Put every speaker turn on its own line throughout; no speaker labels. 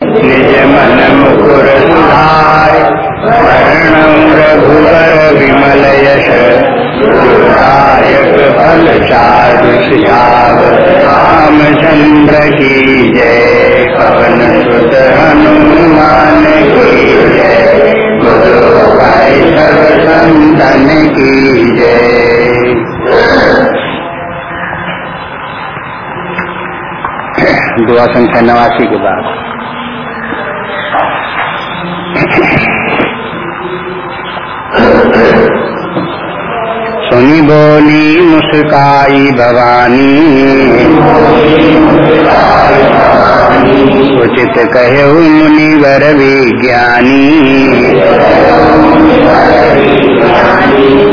निज मन मुकुर सुधार वर्णम रघुवर विमल यश दायक फल चारु सियाव रामचंद्र की जय पवन सुत हनुमान की जय गुरु भाई संतन की जय दुआ संख्या नवासी के बाद। सुनी बोली मुस्काई भवानी। उचित कहे मुनिवर विज्ञानी।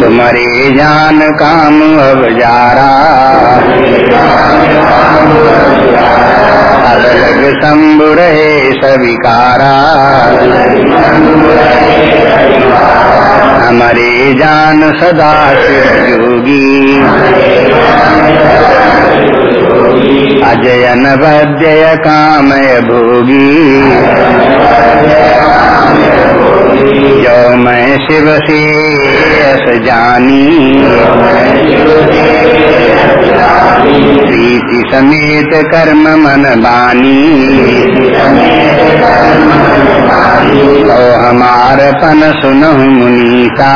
तुम्हारे जान काम अब जारा। अलग शंभु सविकारा। हमारे जान सदा शिव जोगी। अजयन वद्य कामय भोगी जो मैं शिव से जानी प्रीति समेत कर्म मन बानी ओ हमार पन सुनहु मुनीसा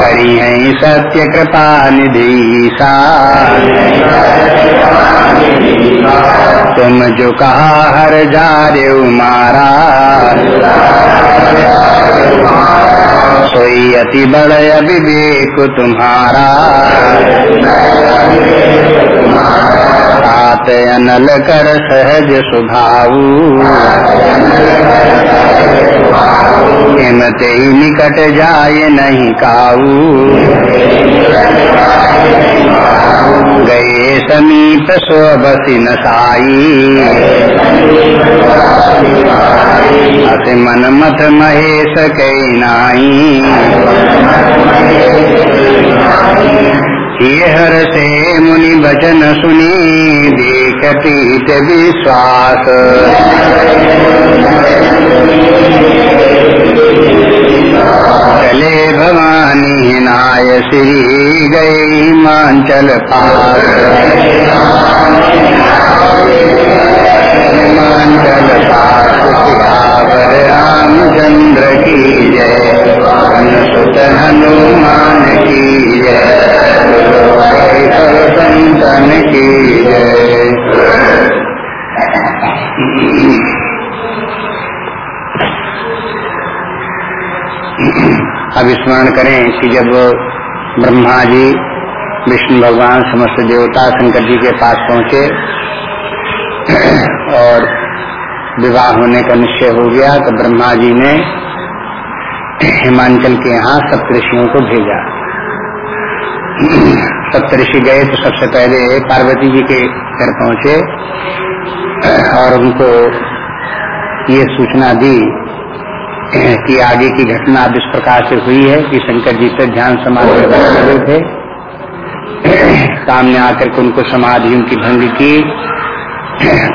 करी है सत्य कृपा तुम जो कहा, हर जा रे मारा। सोई अति बड़ विवेक तुम्हारा। हाथ अनल कर सहज स्वभाऊ हिमते निकट जाए नहीं काऊ। गए समीप सोबसी नसाई अस मन मत महेश कई नाई। ये हर से मुनि वचन सुनी, देखती विश्वास चले भवानी नाय श्री गई मांचल पास। मांचल पास सियावर रामचंद्र की जय। सुत हनुमान की जय। संतन की अब स्मरण करें कि जब ब्रह्मा जी, विष्णु भगवान, समस्त देवता शंकर जी के पास पहुँचे और विवाह होने का निश्चय हो गया तो ब्रह्मा जी ने हिमांचल के यहाँ सप्तऋषियों को भेजा। सप्तऋषि गए तो सबसे पहले पार्वती जी के घर पहुँचे और उनको ये सूचना दी कि आगे की घटना अब इस प्रकार से हुई है कि शंकर जी पर ध्यान समाधि रहे थे। सामने आकर के उनको समाधि उनकी भंग की।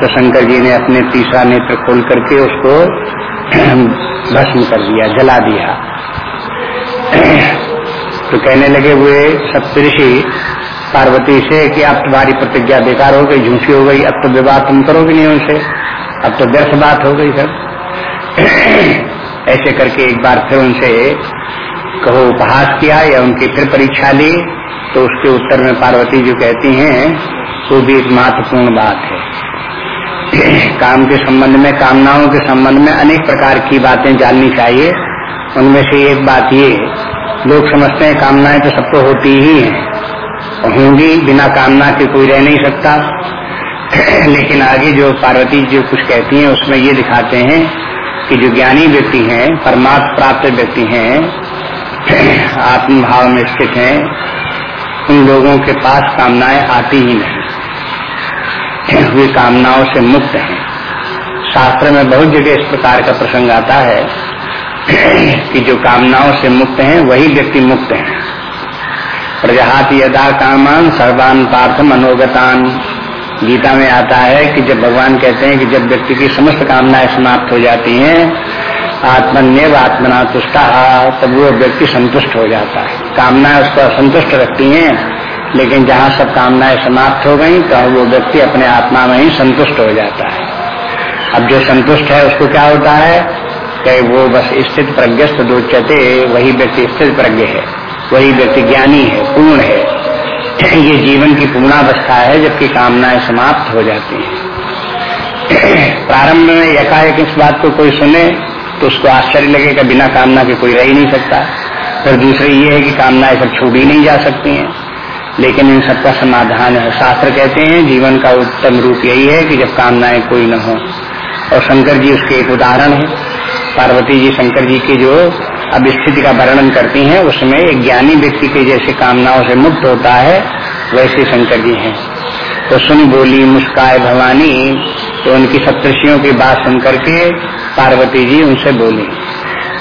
तो शंकर जी ने अपने तीसरा नेत्र खोल करके उसको भस्म कर दिया, जला दिया। तो कहने लगे हुए सप्तऋषि पार्वती से कि अब तुम्हारी प्रतिज्ञा बेकार हो गई, झूठी हो गई, अब तो विवाह तुम करोगे नहीं उनसे। अब तो व्यर्थ बात हो गई सब। ऐसे करके एक बार फिर उनसे कहो, उपहास किया या उनकी फिर परीक्षा ली तो उसके उत्तर में पार्वती जो कहती हैं, वो भी एक महत्वपूर्ण बात है। काम के संबंध में, कामनाओं के संबंध में अनेक प्रकार की बातें जाननी चाहिए। उनमें से एक बात ये लोग समझते हैं, कामनाएँ तो सबको होती ही हैं। होंगी बिना कामना के कोई रह नहीं सकता। लेकिन आगे जो पार्वती जो कुछ कहती हैं, उसमें ये दिखाते हैं कि जो ज्ञानी व्यक्ति हैं, परमात्म प्राप्त व्यक्ति हैं, आत्मभाव में स्थित हैं, उन लोगों के पास कामनाएँ आती ही नहीं। वे कामनाओं से मुक्त हैं। शास्त्र में बहुत जगह इस प्रकार का प्रसंग आता है कि जो कामनाओं से मुक्त हैं, वही व्यक्ति मुक्त हैं। प्रजहात यदा कामान सर्वान पार्थ मनोगतान। गीता में आता है कि जब भगवान कहते हैं कि जब व्यक्ति की समस्त कामनाएँ समाप्त हो जाती हैं, आत्मन्यव आत्मना तुष्टा, तब वो व्यक्ति संतुष्ट हो जाता है। कामनाएँ उसको असंतुष्ट रखती हैं, लेकिन जहाँ सब कामनाएँ समाप्त हो गई तो वो व्यक्ति अपने आत्मा में ही संतुष्ट हो जाता है। अब जो संतुष्ट है, उसको क्या होता है? कि वो बस स्थित प्रज्ञस्त दोचते वही व्यक्ति स्थित प्रज्ञ है। वही व्यक्ति ज्ञानी है, पूर्ण है। ये जीवन की पूर्णावस्था है, जबकि कामनाएँ समाप्त हो जाती हैं। प्रारंभ में एकाएक इस बात को कोई सुने तो उसको आश्चर्य लगेगा बिना कामना के कोई रह ही नहीं सकता। फिर दूसरी ये है कि कामनाएँ सब छूट ही नहीं जा सकती हैं। लेकिन इन सबका समाधान है शास्त्र कहते हैं, जीवन का उत्तम रूप यही है कि जब कामनाएँ कोई न हो। और शंकर जी उसके एक उदाहरण है। पार्वती जी, शंकर जी की जो अब स्थिति का वर्णन करती हैं, उसमें एक ज्ञानी व्यक्ति के जैसे कामनाओं से मुक्त होता है, वैसे शंकर जी हैं। तो सुन बोली, मुस्काए भवानी तो उनकी सप्तषियों की बात सुन करके पार्वती जी उनसे बोली।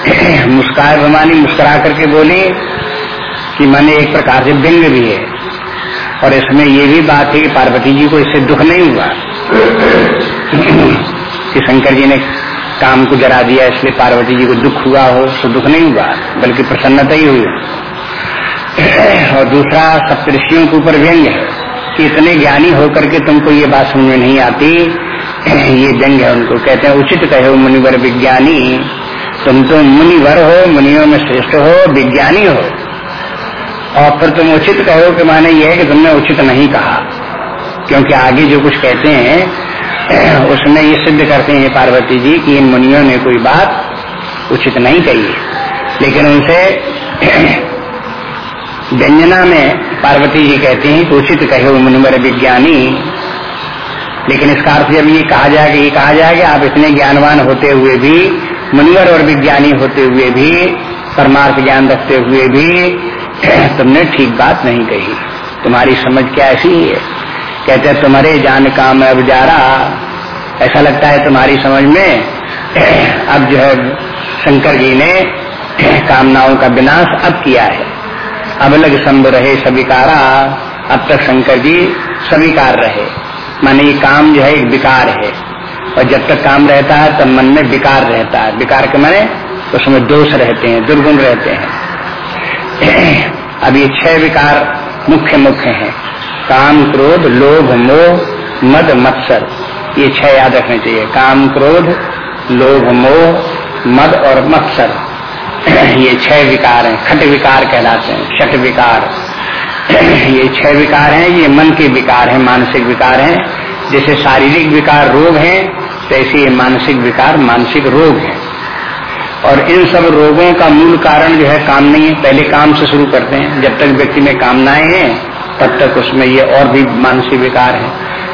मुस्काए भवानी मुस्कुरा करके बोली कि मैंने एक प्रकार से व्यंग भी है, और इसमें ये भी बात है कि पार्वती जी को इससे दुख नहीं हुआ। कि शंकर जी ने काम को जरा दिया, इसलिए पार्वती जी को दुख हुआ हो तो दुख नहीं हुआ, बल्कि प्रसन्नता ही हुई। और दूसरा सप्तषियों के ऊपर व्यंग है कि इतने ज्ञानी होकर के तुमको ये बात समझ में नहीं आती। ये व्यंग है उनको कहते हैं, उचित कहे मुनिवर विज्ञानी, तुम तो मुनिवर हो, मुनियों में श्रेष्ठ हो, विज्ञानी हो। और फिर तुम उचित कहो कि माने ये है कि तुमने उचित नहीं कहा, क्योंकि आगे जो कुछ कहते हैं उसमें ये सिद्ध करते हैं पार्वती जी कि इन मुनियों ने कोई बात उचित नहीं कही लेकिन उनसे व्यंजना में पार्वती जी कहती हैं कि उचित कहे मुनिवर विज्ञानी। लेकिन इसका अर्थ जब ये कहा जाएगा, ये कहा जाएगा, आप इतने ज्ञानवान होते हुए भी, मुनिवर और विज्ञानी होते हुए भी, परमार्थ ज्ञान रखते हुए भी, तुमने ठीक बात नहीं कही। तुम्हारी समझ क्या ऐसी ही है? कहते हैं, तुम्हारे जान काम अब जा रहा ऐसा लगता है तुम्हारी समझ में। अब जो है, शंकर जी ने कामनाओं का विनाश अब किया है। अब लग संभ रहे सविकारा। अब तक शंकर जी स्वीकार रहे। माने ये काम जो है, एक विकार है। और जब तक काम रहता है, तब मन में विकार रहता है। विकार के माने उसमें दोष रहते हैं, दुर्गुण रहते हैं। अब ये छह विकार मुख्य मुख्य हैं। काम क्रोध, लोभ, मोह, मद, मत्सर। ये छह याद रखने चाहिए। काम क्रोध, लोभ, मोह, मद और मत्सर। ये छह विकार हैं। खट विकार कहलाते हैं। छठ विकार। ये छह विकार हैं। ये मन के विकार हैं, मानसिक विकार हैं। जैसे शारीरिक विकार रोग हैं, तैसे ये मानसिक विकार मानसिक रोग है। और इन सब रोगों का मूल कारण जो है काम नहीं है। पहले काम से शुरू करते हैं। जब तक व्यक्ति में कामनाएँ हैं तब तक उसमें ये और भी मानसिक विकार है।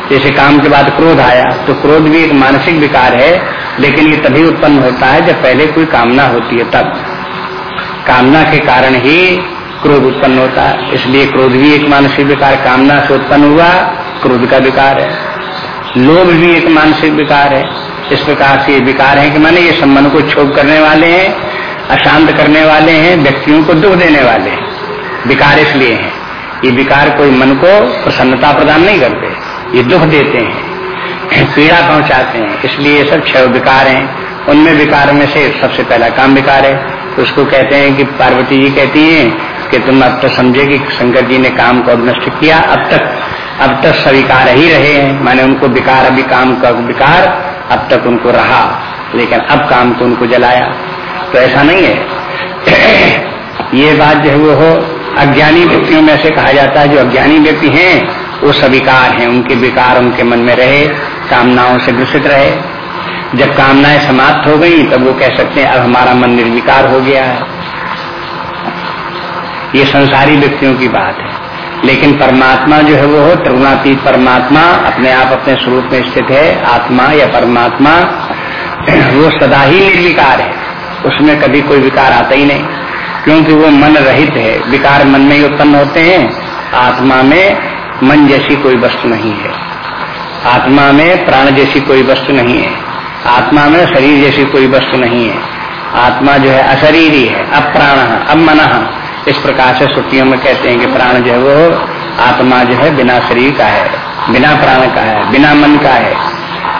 जैसे काम के बाद क्रोध आया तो क्रोध भी एक मानसिक विकार है, लेकिन ये तभी उत्पन्न होता है जब पहले कोई कामना होती है तब। कामना के कारण ही क्रोध उत्पन्न होता है, इसलिए क्रोध भी एक मानसिक विकार, कामना से उत्पन्न हुआ, क्रोध का विकार है। लोभ भी एक मानसिक विकार है। इस प्रकार से विकार है कि मैंने ये संबंध को क्षोभ करने वाले हैं, अशांत करने वाले हैं, व्यक्तियों को दुख देने वाले हैं। विकार इसलिए हैं। ये विकार कोई मन को प्रसन्नता प्रदान नहीं करते, ये दुख देते हैं, पीड़ा पहुंचाते हैं। इसलिए ये सब छह विकार हैं। उनमें विकार में से सबसे पहला काम विकार है। तो उसको कहते हैं कि पार्वती जी कहती हैं कि तुम अब तक समझे कि शंकर जी ने काम को नष्ट किया, अब तक अब तक स्वीकार ही रहे हैं। मैंने उनको विकार, अभी काम का विकार अब तक उनको रहा, लेकिन अब काम को उनको जलाया। तो ऐसा नहीं है। ये बात जो है वो हो अज्ञानी व्यक्तियों में से कहा जाता है, जो अज्ञानी व्यक्ति हैं, वो सविकार हैं, उनके विकार उनके मन में रहे, कामनाओं से ग्रसित रहे। जब कामनाएँ समाप्त हो गई, तब वो कह सकते हैं, अब हमारा मन निर्विकार हो गया है। ये संसारी व्यक्तियों की बात है। लेकिन परमात्मा जो है वो त्रिगुणातीत परमात्मा, अपने आप अपने स्वरूप में स्थित है, आत्मा या परमात्मा, वो सदा ही निर्विकार है। उसमें कभी कोई विकार आता ही नहीं। क्योंकि वो मन रहित है, विकार मन में ही उत्पन्न होते हैं, आत्मा में मन जैसी कोई वस्तु नहीं है। आत्मा में प्राण जैसी कोई वस्तु नहीं है। आत्मा में शरीर जैसी कोई वस्तु नहीं है। आत्मा जो है अशरीरी है अप्राण अब मन इस प्रकार से श्रुतियों में कहते हैं कि प्राण जो है वो आत्मा जो है बिना शरीर का है, बिना प्राण का है, बिना मन का है।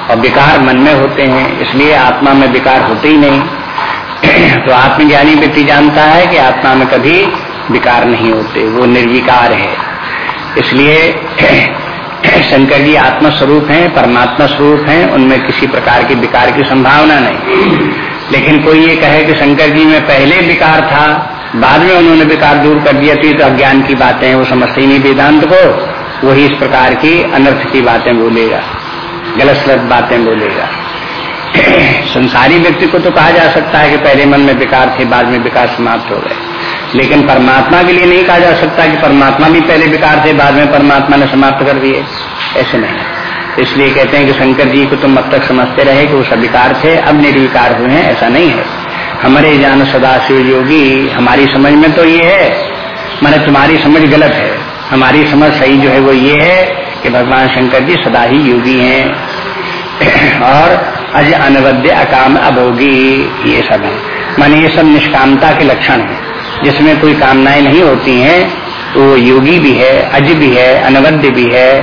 और विकार मन में होते हैं, इसलिए आत्मा में विकार होते ही नहीं। तो आत्मज्ञानी व्यक्ति जानता है कि आत्मा में कभी विकार नहीं होते, वो निर्विकार है। इसलिए शंकर जी आत्मा स्वरूप हैं परमात्मा स्वरूप हैं, उनमें किसी प्रकार के विकार की संभावना नहीं। लेकिन कोई ये कहे कि शंकर जी में पहले विकार था, बाद में उन्होंने विकार दूर कर दिया थी तो अज्ञान की बातें वो समझते ही नहीं वेदांत को, वही इस प्रकार की अनर्थ की बातें बोलेगा, गलत सलत बातें बोलेगा। संसारी व्यक्ति को तो कहा जा सकता है कि पहले मन में विकार थे, बाद में विकार समाप्त हो गए। लेकिन परमात्मा के लिए नहीं कहा जा सकता कि परमात्मा भी पहले विकार थे, बाद में परमात्मा ने समाप्त कर दिए। ऐसे नहीं इसलिए कहते हैं कि शंकर जी को तुम अब तक समझते रहे कि वो सब विकार थे, अब निर्विकार हुए हैं, ऐसा नहीं है। हमारे जान सदा शिव योगी, हमारी समझ में तो ये है, मैंने तुम्हारी समझ गलत है। हमारी समझ सही जो है वो ये है कि भगवान शंकर जी सदा ही योगी हैं। और अज अनवद्य अकाम अभोगी ये सब है। माने ये सब निष्कामता के लक्षण है। जिसमें कोई कामनाएँ नहीं होती हैं तो वो योगी भी है, अज भी है, अनवद्य भी है।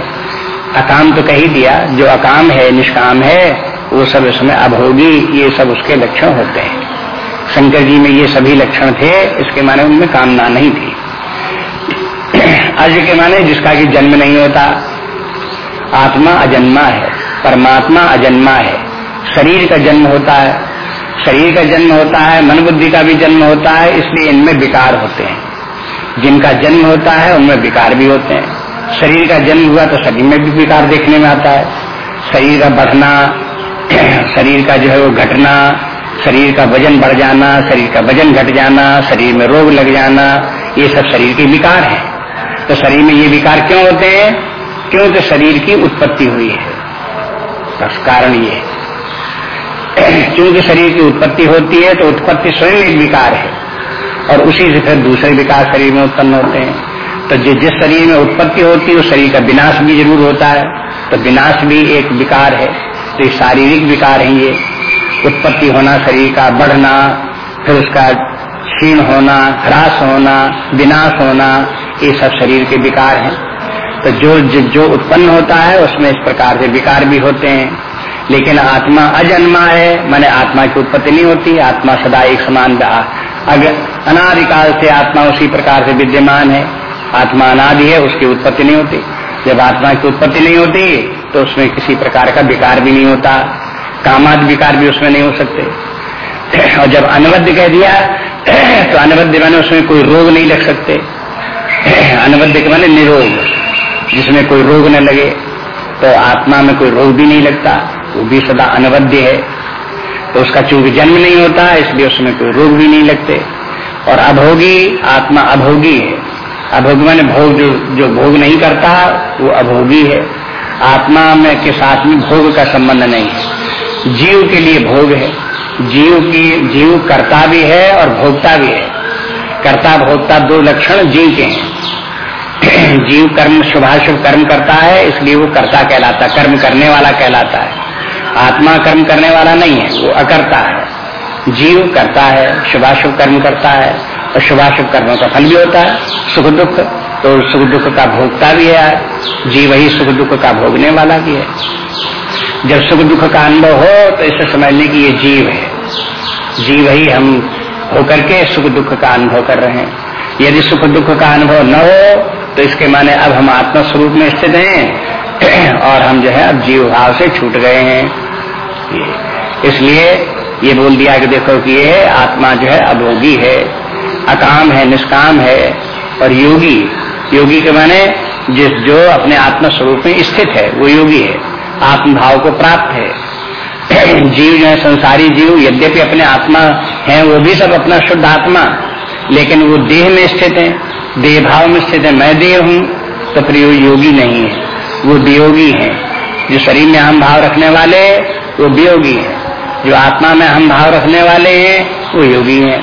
अकाम तो कही दिया, जो अकाम है, निष्काम है, वो सब इसमें अभोगी ये सब उसके लक्षण होते हैं। शंकर जी में ये सभी लक्षण थे, इसके माने उनमें कामना नहीं थी। अज के माने जिसका कि जन्म नहीं होता, आत्मा अजन्मा है, परमात्मा अजन्मा है। शरीर का जन्म होता है। शरीर का जन्म होता है मन बुद्धि का भी जन्म होता है, इसलिए इनमें विकार होते हैं। जिनका जन्म होता है, उनमें विकार भी होते हैं। शरीर का जन्म हुआ तो शरीर में भी विकार देखने में आता है। शरीर का बढ़ना, शरीर का जो है वो घटना, शरीर का वज़न बढ़ जाना, शरीर का वज़न घट जाना, शरीर में रोग लग जाना, ये सब शरीर के विकार हैं। तो शरीर में ये विकार क्यों होते हैं? क्योंकि शरीर की उत्पत्ति हुई है। बस कारण ये क्योंकि शरीर की उत्पत्ति होती है तो उत्पत्ति स्वयं एक विकार है। और उसी से फिर दूसरे विकार शरीर में उत्पन्न होते हैं। तो जिस जिस शरीर में उत्पत्ति होती है, उस शरीर का विनाश भी ज़रूर होता है। तो विनाश भी एक विकार है। तो ये शारीरिक विकार है ये। उत्पत्ति होना, शरीर का बढ़ना, फिर उसका क्षीण होना, ह्रास होना, विनाश होना, ये सब शरीर के विकार हैं। तो जो जो उत्पन्न होता है, उसमें इस प्रकार से विकार भी होते हैं। लेकिन आत्मा अजन्मा है, माने आत्मा की उत्पत्ति नहीं होती, आत्मा सदा एक समान अगर अनादिकाल से आत्मा उसी प्रकार से विद्यमान है। आत्मा अनादि है, उसकी उत्पत्ति नहीं होती। जब आत्मा की उत्पत्ति नहीं होती तो उसमें किसी प्रकार का विकार भी नहीं होता। कामाद विकार भी उसमें नहीं हो सकते। और जब अनवद्य कह दिया तो अनवद्य माने उसमें कोई रोग नहीं लग सकते। अनवद्य के माने निरोग, जिसमें कोई रोग न लगे तो आत्मा में कोई रोग भी नहीं लगता। वो भी सदा अनवद्य है। तो उसका चूँकि जन्म नहीं होता, इसलिए उसमें कोई रोग भी नहीं लगते। और अभोगी, आत्मा अभोगी है। अभोगी माने भोग जो जो भोग नहीं करता, वो अभोगी है। आत्मा में के साथ में भोग का संबंध नहीं है। जीव के लिए भोग है। जीव की, जीव कर्ता भी है और भोगता भी है। कर्ता भोगता दो लक्षण जीव के हैं। जीव कर्म, शुभाशुभ कर्म करता है, इसलिए वो कर्ता कहलाता, कर्म करने वाला कहलाता है। आत्मा कर्म करने वाला नहीं है, वो अकर्ता है। जीव करता है, शुभाशुभ कर्म करता है, और शुभाशुभ कर्मों का फल भी होता है, सुख दुख तो सुख दुख का भोगता भी है, जीव ही सुख दुख का भोगने वाला भी है। जब सुख दुख का अनुभव हो तो इसे समझ लें कि ये जीव है। जीव ही हम होकर के सुख दुख का अनुभव कर रहे हैं। यदि सुख दुख का अनुभव न हो तो इसके माने अब हम आत्मा स्वरूप में स्थित हैं, और हम जो है अब जीव भाव से छूट गए हैं। इसलिए ये बोल दिया कि देखो कि ये आत्मा जो है अभोगी है, अकाम है, निष्काम है, और योगी। योगी के माने जिस जो अपने आत्मा स्वरूप में स्थित है, वो योगी है। आत्मभाव को प्राप्त है। जीव जो है, संसारी जीव, यद्यपि अपने आत्मा है, वो भी सब अपना शुद्ध आत्मा, लेकिन वो देह में स्थित है। देह भाव में स्थित है। मैं देह हूँ तो फिर योगी नहीं है। वो वियोगी है। जो शरीर में हम भाव रखने वाले वो वियोगी है। जो आत्मा में हम भाव रखने वाले हैं, वो योगी है।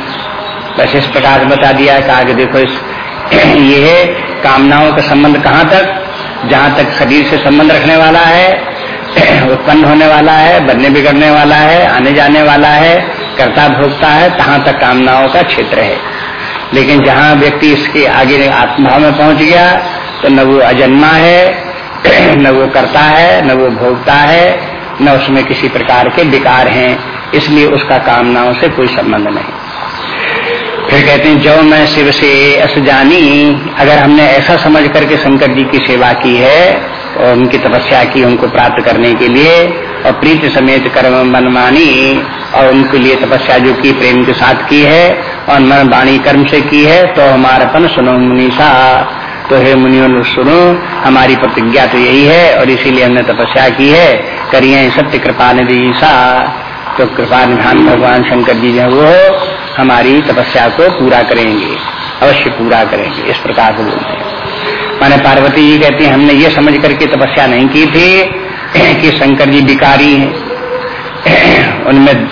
बस इस प्रकार बता दिया कहा कि देखो इस ये है कामनाओं का संबंध कहाँ तक? जहाँ तक शरीर से संबंध रखने वाला है, उत्पन्न होने वाला है, बनने बिगड़ने वाला है, आने जाने वाला है, कर्ता भोगता है, तहां तक कामनाओं का क्षेत्र है। लेकिन जहाँ व्यक्ति इसके आगे आत्मभाव में पहुँच गया तो न वो अजन्मा है, न वो करता है, न वो भोगता है न उसमें किसी प्रकार के विकार हैं, इसलिए उसका कामनाओं से कोई संबंध नहीं। फिर कहते हैं, जो मैं शिव से अस जानी अगर हमने ऐसा समझ करके शंकर जी की सेवा की है, और उनकी तपस्या की, उनको प्राप्त करने के लिए, और प्रीति समेत कर्म मनमानी और उनके लिए तपस्या जो की, प्रेम के साथ की है, और मन वाणी कर्म से की है तो हमारापन सुनो मुनीषा तो हे मुनियों सुनो, हमारी प्रतिज्ञा तो यही है और इसीलिए हमने तपस्या की है। करिए सत्य कृपा निधि सा। तो कृपा निधान भगवान शंकर जी जो वो हमारी तपस्या को पूरा करेंगे, अवश्य पूरा करेंगे, इस प्रकार से बोलते हैं। माने पार्वती जी कहती हमने ये समझ करके तपस्या नहीं की थी कि शंकर जी बिकारी हैं। उनमें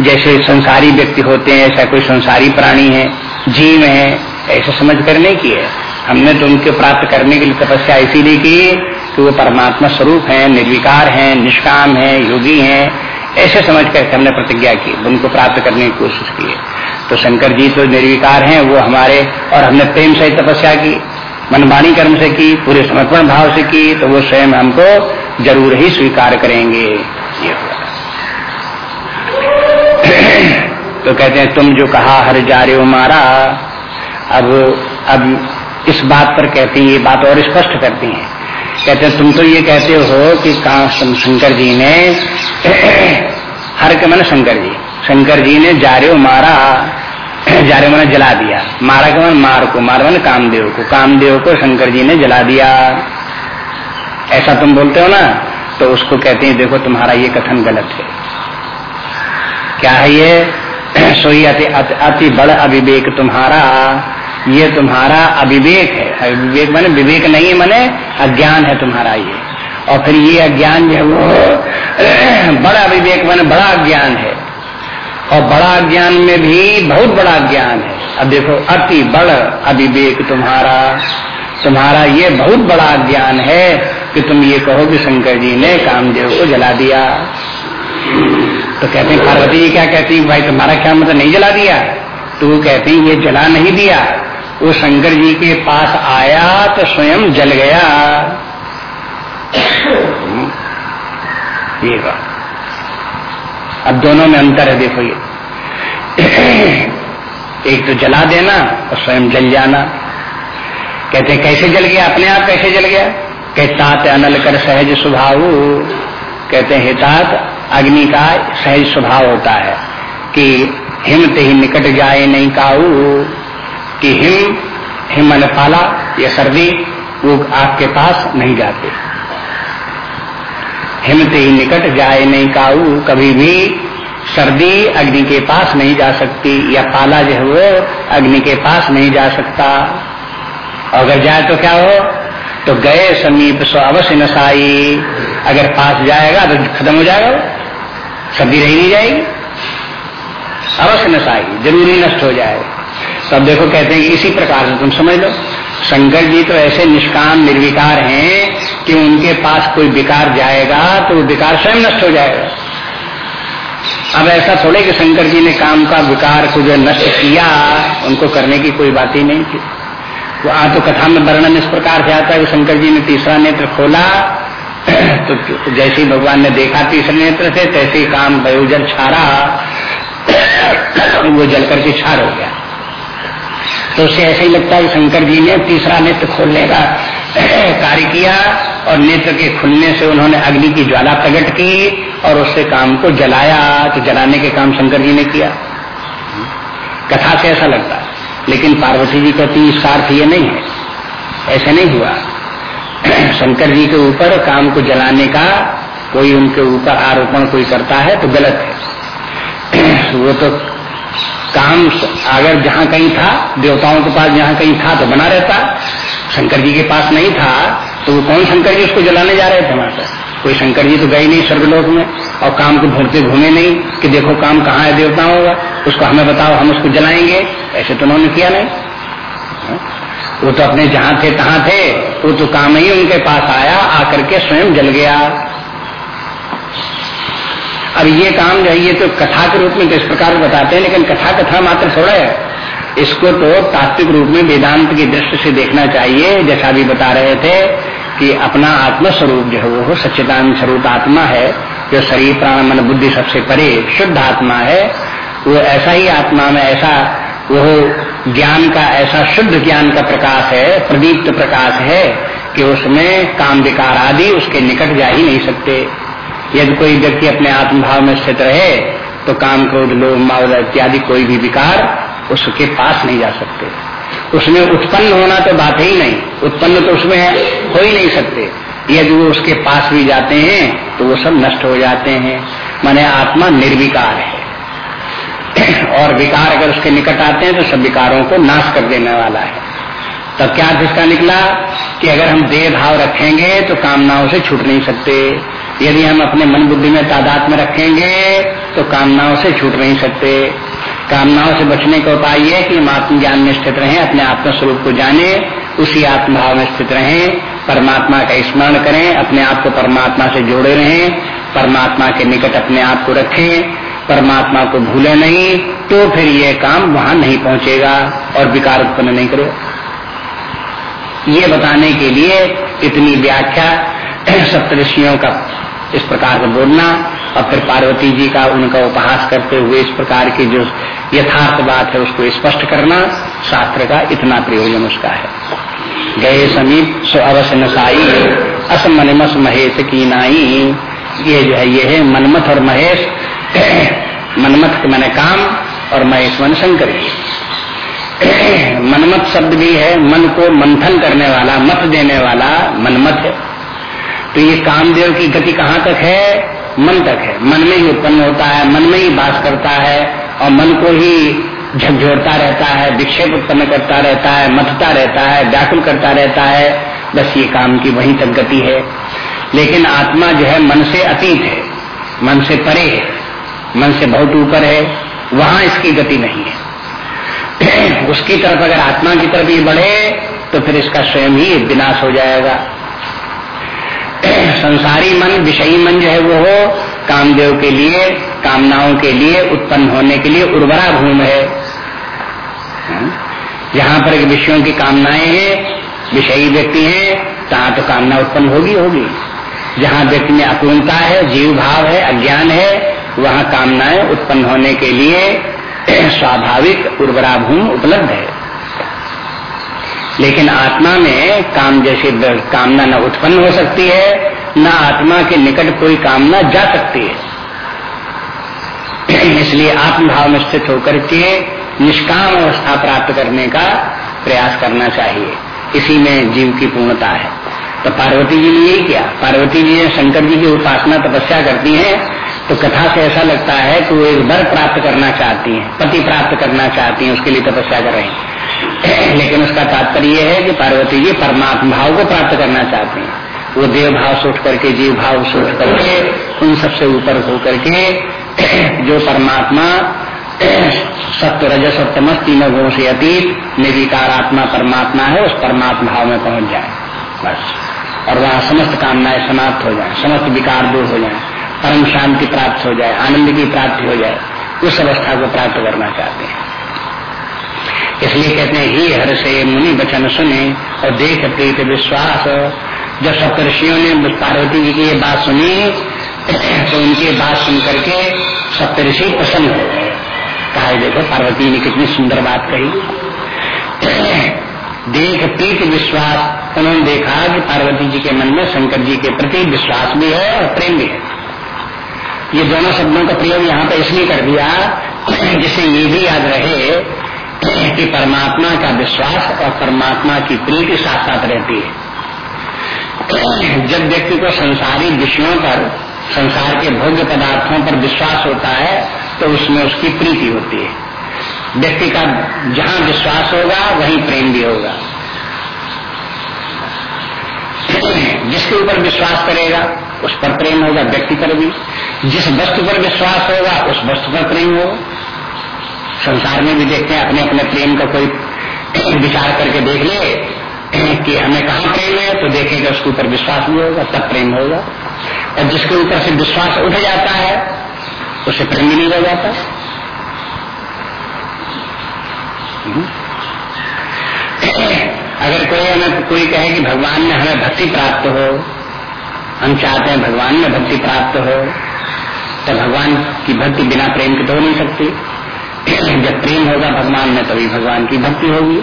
जैसे संसारी व्यक्ति होते हैं, ऐसा कोई संसारी प्राणी है, जीव है, ऐसे समझ कर नहीं किए हमने तो उनके प्राप्त करने के लिए तपस्या इसीलिए की कि वो परमात्मा स्वरूप है, निर्विकार हैं, निष्काम है, योगी है। ऐसे समझ कर हमने प्रतिज्ञा की, उनको प्राप्त करने की कोशिश की। तो शंकर जी तो निर्विकार हैं, वो हमारे और हमने प्रेम से तपस्या की मनवाणी कर्म से की, पूरे समर्पण भाव से की तो वो स्वयं हमको ज़रूर ही स्वीकार करेंगे। ये तो कहते हैं, तुम जो कहा हर जा रहे हो मारा, अब अब इस बात पर कहती है, ये बात और स्पष्ट करती है। कहते तुम तो ये कहते हो कि शंकर जी ने हर के मन शंकर जी। शंकर जी ने जारे मारा, जारे मन जला दिया। मारा के मन मार को, मार मन कामदेव को। कामदेव को शंकर जी ने जला दिया। ऐसा तुम बोलते हो ना तो उसको कहते हैं, देखो तुम्हारा ये कथन गलत है। क्या है ये? सोई अति अति बड़ अविवेक तुम्हारा। ये तुम्हारा अविवेक है। अविवेक माने विवेक नहीं है माने अज्ञान है तुम्हारा ये। और फिर ये अज्ञान जो है वो बड़ा विवेक माने बड़ा अज्ञान है। और बड़ा ज्ञान में भी बहुत बड़ा ज्ञान है। अब देखो, अति बड़ अविवेक तुम्हारा। तुम्हारा ये बहुत बड़ा ज्ञान है कि तुम ये कहो कि शंकर जी ने कामदेव को जला दिया। तो कहते हैं, पार्वती जी क्या कहती भाई तुम्हारा क्या मतलब नहीं जला दिया? तो कहते ये जला नहीं दिया। वो शंकर जी के पास आया तो स्वयं जल गया। ये बात। अब दोनों में अंतर है, देखो ये। एक तो जला देना और स्वयं जल जाना। कहते कैसे जल गया? अपने आप कैसे जल गया? कहतात अनल कर सहज स्वभाव। कहते हैं हितात अग्नि का सहज स्वभाव होता है कि हिमते ही निकट जाए नहीं काऊ। कि हिम हिम पाला, या सर्दी, वो आपके पास नहीं जाते। हिमते ही निकट जाए नहीं काऊ, कभी भी सर्दी अग्नि के पास नहीं जा सकती, या पाला जो है वो अग्नि के पास नहीं जा सकता। अगर जाए तो क्या हो? तो गए समीप सो अवश्य नशाई अगर पास जाएगा तो खत्म हो जाएगा सर्दी रही नहीं जाएगी। अवश्य नशाई ज़रूरी नष्ट हो जाएगा तो अब देखो कहते हैं इसी प्रकार से, तुम समझ लो। शंकर जी तो ऐसे निष्काम, निर्विकार हैं कि उनके पास कोई विकार जाएगा तो वो विकार स्वयं नष्ट हो जाएगा। अब ऐसा थोड़े कि शंकर जी ने काम का, विकार को जो नष्ट किया, उनको करने की कोई बात ही नहीं थी। वो आ तो कथा में वर्णन इस प्रकार से आता है कि शंकर जी ने तीसरा नेत्र खोला तो जैसे ही भगवान ने देखा तीसरे नेत्र से, तैसे काम वयोजल छारा, वो जल करके छार हो गया। तो उसे ऐसे ही लगता है कि शंकर जी ने तीसरा नेत्र खोलने का कार्य किया और नेत्र के खुलने से उन्होंने अग्नि की ज्वाला प्रकट की और उससे काम को जलाया। तो जलाने के काम शंकर जी ने किया। कथा से ऐसा लगता लेकिन पार्वती जी कहती इसका अर्थ ये नहीं है। ऐसे नहीं हुआ। शंकर जी के ऊपर काम को जलाने का कोई उनके ऊपर आरोपण कोई करता है तो गलत है। वो तो काम अगर जहाँ कहीं था, देवताओं के पास जहाँ कहीं था तो बना रहता। शंकर जी के पास नहीं था तो वो कौन शंकर जी उसको जलाने जा रहे थे वहाँ पर कोई शंकर जी तो गए नहीं स्वर्गलोक में, और काम को ढूंढते घूमे नहीं, कि देखो काम कहाँ है देवताओं का उसको हमें बताओ, हम उसको जलाएँगे। ऐसे तो उन्होंने किया नहीं? वो तो अपने जहाँ थे, तहाँ थे, वो तो काम ही उनके पास आया, आकर के स्वयं जल गया। अब ये काम जो है, ये तो कथा के रूप में तो इस प्रकार बताते हैं, लेकिन कथा कथा मात्र थोड़ा है। इसको तो तात्विक रूप में वेदांत की दृष्टि से देखना चाहिए, जैसा भी बता रहे थे कि अपना आत्म स्वरूप जो है, वो सच्चिदान स्वरूप आत्मा है, जो शरीर, प्राण, मन, बुद्धि सबसे परे शुद्ध आत्मा है। वो ऐसा ही आत्मा में ऐसा, वो ज्ञान का, ऐसा शुद्ध ज्ञान का प्रकाश है, प्रदीप्त प्रकाश है, कि उसमें काम विकार आदि उसके निकट जा ही नहीं सकते। यदि कोई व्यक्ति अपने आत्मभाव में स्थित रहे तो काम क्रोध, लोभ मावल इत्यादि कोई भी विकार उसके पास नहीं जा सकते। उसमें उत्पन्न होना तो बात ही नहीं। उत्पन्न तो उसमें हो, ही नहीं सकते। यदि वो उसके पास भी जाते हैं तो वो सब नष्ट हो जाते हैं। माने आत्मा निर्विकार है। और विकार अगर उसके निकट आते हैं तो सब विकारों को नाश कर देने वाला है। तब क्या अर्थ इसका निकला कि अगर हम देह भाव रखेंगे तो कामनाओं से छूट नहीं सकते। यदि हम अपने मन बुद्धि में तादाद में रखेंगे तो कामनाओं से छूट नहीं सकते। कामनाओं से बचने का उपाय यह कि हम आत्मज्ञान में स्थित रहें, अपने आत्म स्वरूप को जाने, उसी आत्मभाव में स्थित रहें, परमात्मा का स्मरण करें, अपने आप को परमात्मा से जोड़े रहें, परमात्मा के निकट अपने आप को रखें, परमात्मा को भूले नहीं तो फिर ये काम वहाँ नहीं पहुंचेगा और विकार उत्पन्न नहीं करेगा। ये बताने के लिए इतनी व्याख्या सप्तषियों का इस प्रकार का बोलना। और फिर पार्वती जी का उनका उपहास करते हुए इस प्रकार की जो यथार्थ बात है उसको स्पष्ट करना शास्त्र का इतना प्रयोजन उसका है। गए समीप सो अवश्य नसाई अस मनमस महेश की नाई। ये जो है, ये है मनमथ और महेश। मनमथ मैंने काम और महेश मन शंकर मनमत शब्द भी है, मन को मंथन करने वाला, मत देने वाला मनमत है। तो ये कामदेव की गति कहाँ तक है? मन तक है। मन में ही उत्पन्न होता है, मन में ही बास करता है और मन को ही झकझोरता रहता है, विक्षेप उत्पन्न करता रहता है, मथता रहता है, व्याकुल करता रहता है। बस ये काम की वही तक गति है। लेकिन आत्मा जो है, मन से अतीत है, मन से परे है, मन से बहुत ऊपर है, वहाँ इसकी गति नहीं है। उसकी तरफ़ अगर आत्मा की तरफ़ ये बढ़े तो फिर इसका स्वयं ही विनाश हो जाएगा। संसारी मन, विषयी मन जो है वो हो, कामदेव के लिए, कामनाओं के लिए, उत्पन्न होने के लिए उर्वरा भूमि है। जहाँ पर विषयों की कामनाएँ हैं, विषयी व्यक्ति हैं, तहां तो कामना उत्पन्न होगी होगी। जहाँ व्यक्ति में अपूर्णता है, जीव भाव है, अज्ञान है, वहाँ कामनाएँ उत्पन्न होने के लिए स्वाभाविक उर्वरा भूमि उपलब्ध है। लेकिन आत्मा में काम जैसी कामना न उत्पन्न हो सकती है, न आत्मा के निकट कोई कामना जा सकती है। इसलिए आत्मभाव में स्थित होकर के निष्काम अवस्था प्राप्त करने का प्रयास करना चाहिए। इसी में जीव की पूर्णता है। तो पार्वती जी ने यही किया। पार्वती जी ने शंकर जी की उपासना तपस्या करती हैं तो कथा से ऐसा लगता है कि वो एक वर प्राप्त करना चाहती हैं, पति प्राप्त करना चाहती हैं, उसके लिए तपस्या कर रही हैं। लेकिन उसका तात्पर्य यह है कि पार्वती जी परमात्मा भाव को प्राप्त करना चाहते हैं। वो देव भाव से उठ करके, जीव भाव से उठ करके, उन सबसे ऊपर हो करके जो परमात्मा सत्य रजस और तमस तीनों गुणों से अतीत निर्विकार आत्मा परमात्मा है, उस परमात्मा भाव में पहुँच जाए। बस। और वहाँ समस्त कामनाएँ समाप्त हो जाए, समस्त विकार दूर हो जाए, परम शांति प्राप्त हो जाए, आनंद की प्राप्ति हो जाए, उस अवस्था को प्राप्त करना चाहते हैं। इसलिए कहते हैं, ही हर से मुनि बचन सुने और देख प्रीत विश्वास। जब सप्तषियों ने पार्वती जी की ये बात सुनी तो उनकी बात सुन करके सप्तषि प्रसन्न हो गए। कहा, देखो, पार्वती ने कितनी सुंदर बात कही। देख प्रीत विश्वास। उन्होंने देखा कि पार्वती जी के मन में शंकर जी के प्रति विश्वास भी है और प्रेम भी है। ये दोनों शब्दों का प्रयोग यहाँ पर इसलिए कर दिया जिसे ये भी याद रहे कि परमात्मा का विश्वास और परमात्मा की प्रीति साथ साथ रहती है। जब व्यक्ति को संसारी विषयों पर, संसार के भोग्य पदार्थों पर विश्वास होता है तो उसमें उसकी प्रीति होती है। व्यक्ति का जहाँ विश्वास होगा, वहीं प्रेम भी होगा। जिसके ऊपर विश्वास करेगा, उस पर प्रेम होगा, व्यक्ति पर भी। जिस वस्तु पर विश्वास होगा, उस वस्तु पर प्रेम होगा। संसार में भी देखते हैं अपने अपने प्रेम का कोई विचार करके देख ले, कि हमें कहा प्रेम है तो देखेगा उसके ऊपर विश्वास भी होगा, तब प्रेम होगा। और जिसके ऊपर से विश्वास उठ जाता है, उसे प्रेम भी नहीं रह जाता अगर कोई हमें, कोई कहे कि भगवान में हमें भक्ति प्राप्त हो, हम चाहते हैं भगवान में भक्ति प्राप्त हो तो भगवान की भक्ति बिना प्रेम के तो हो नहीं सकती। जब प्रेम होगा भगवान में, तभी भगवान की भक्ति होगी।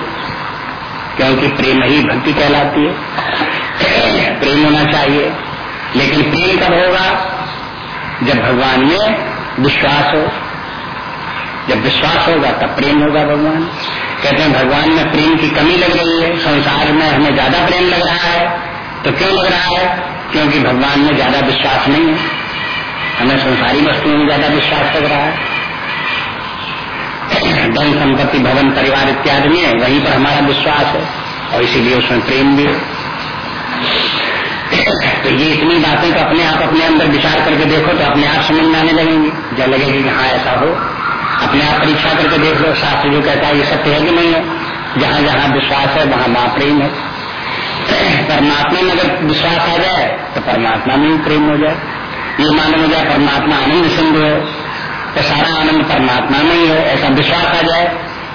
क्योंकि प्रेम ही भक्ति कहलाती है। प्रेम होना चाहिए। लेकिन प्रेम कब होगा? जब भगवान में विश्वास हो। जब विश्वास होगा, तब प्रेम होगा भगवान। कहते हैं, भगवान में प्रेम की कमी लग रही है। संसार में हमें ज़्यादा प्रेम लग रहा है। तो क्यों लग रहा है? क्योंकि भगवान में ज़्यादा विश्वास नहीं है। हमें संसारी वस्तुओं में ज़्यादा विश्वास लग रहा है। धन संपत्ति भवन परिवार इत्यादि में वहीं पर हमारा विश्वास है, और इसीलिए उसमें प्रेम भी है। तो ये इतनी बातें तो अपने आप अपने अंदर विचार करके देखो तो अपने आप समझ में आने लगेंगे। जब लगेगी कि हाँ ऐसा हो, अपने आप परीक्षा करके देख लो, शास्त्र जो कहता है, ये सत्य है कि नहीं है? जहाँ जहाँ विश्वास है, वहाँ वहाँ प्रेम है। परमात्मा में अगर विश्वास आ जाए तो परमात्मा में प्रेम हो जाए। ये मालूम हो जाए, परमात्मा आनंद सिंधु है। तो सारा आनंद परमात्मा में ही है, ऐसा विश्वास आ जाए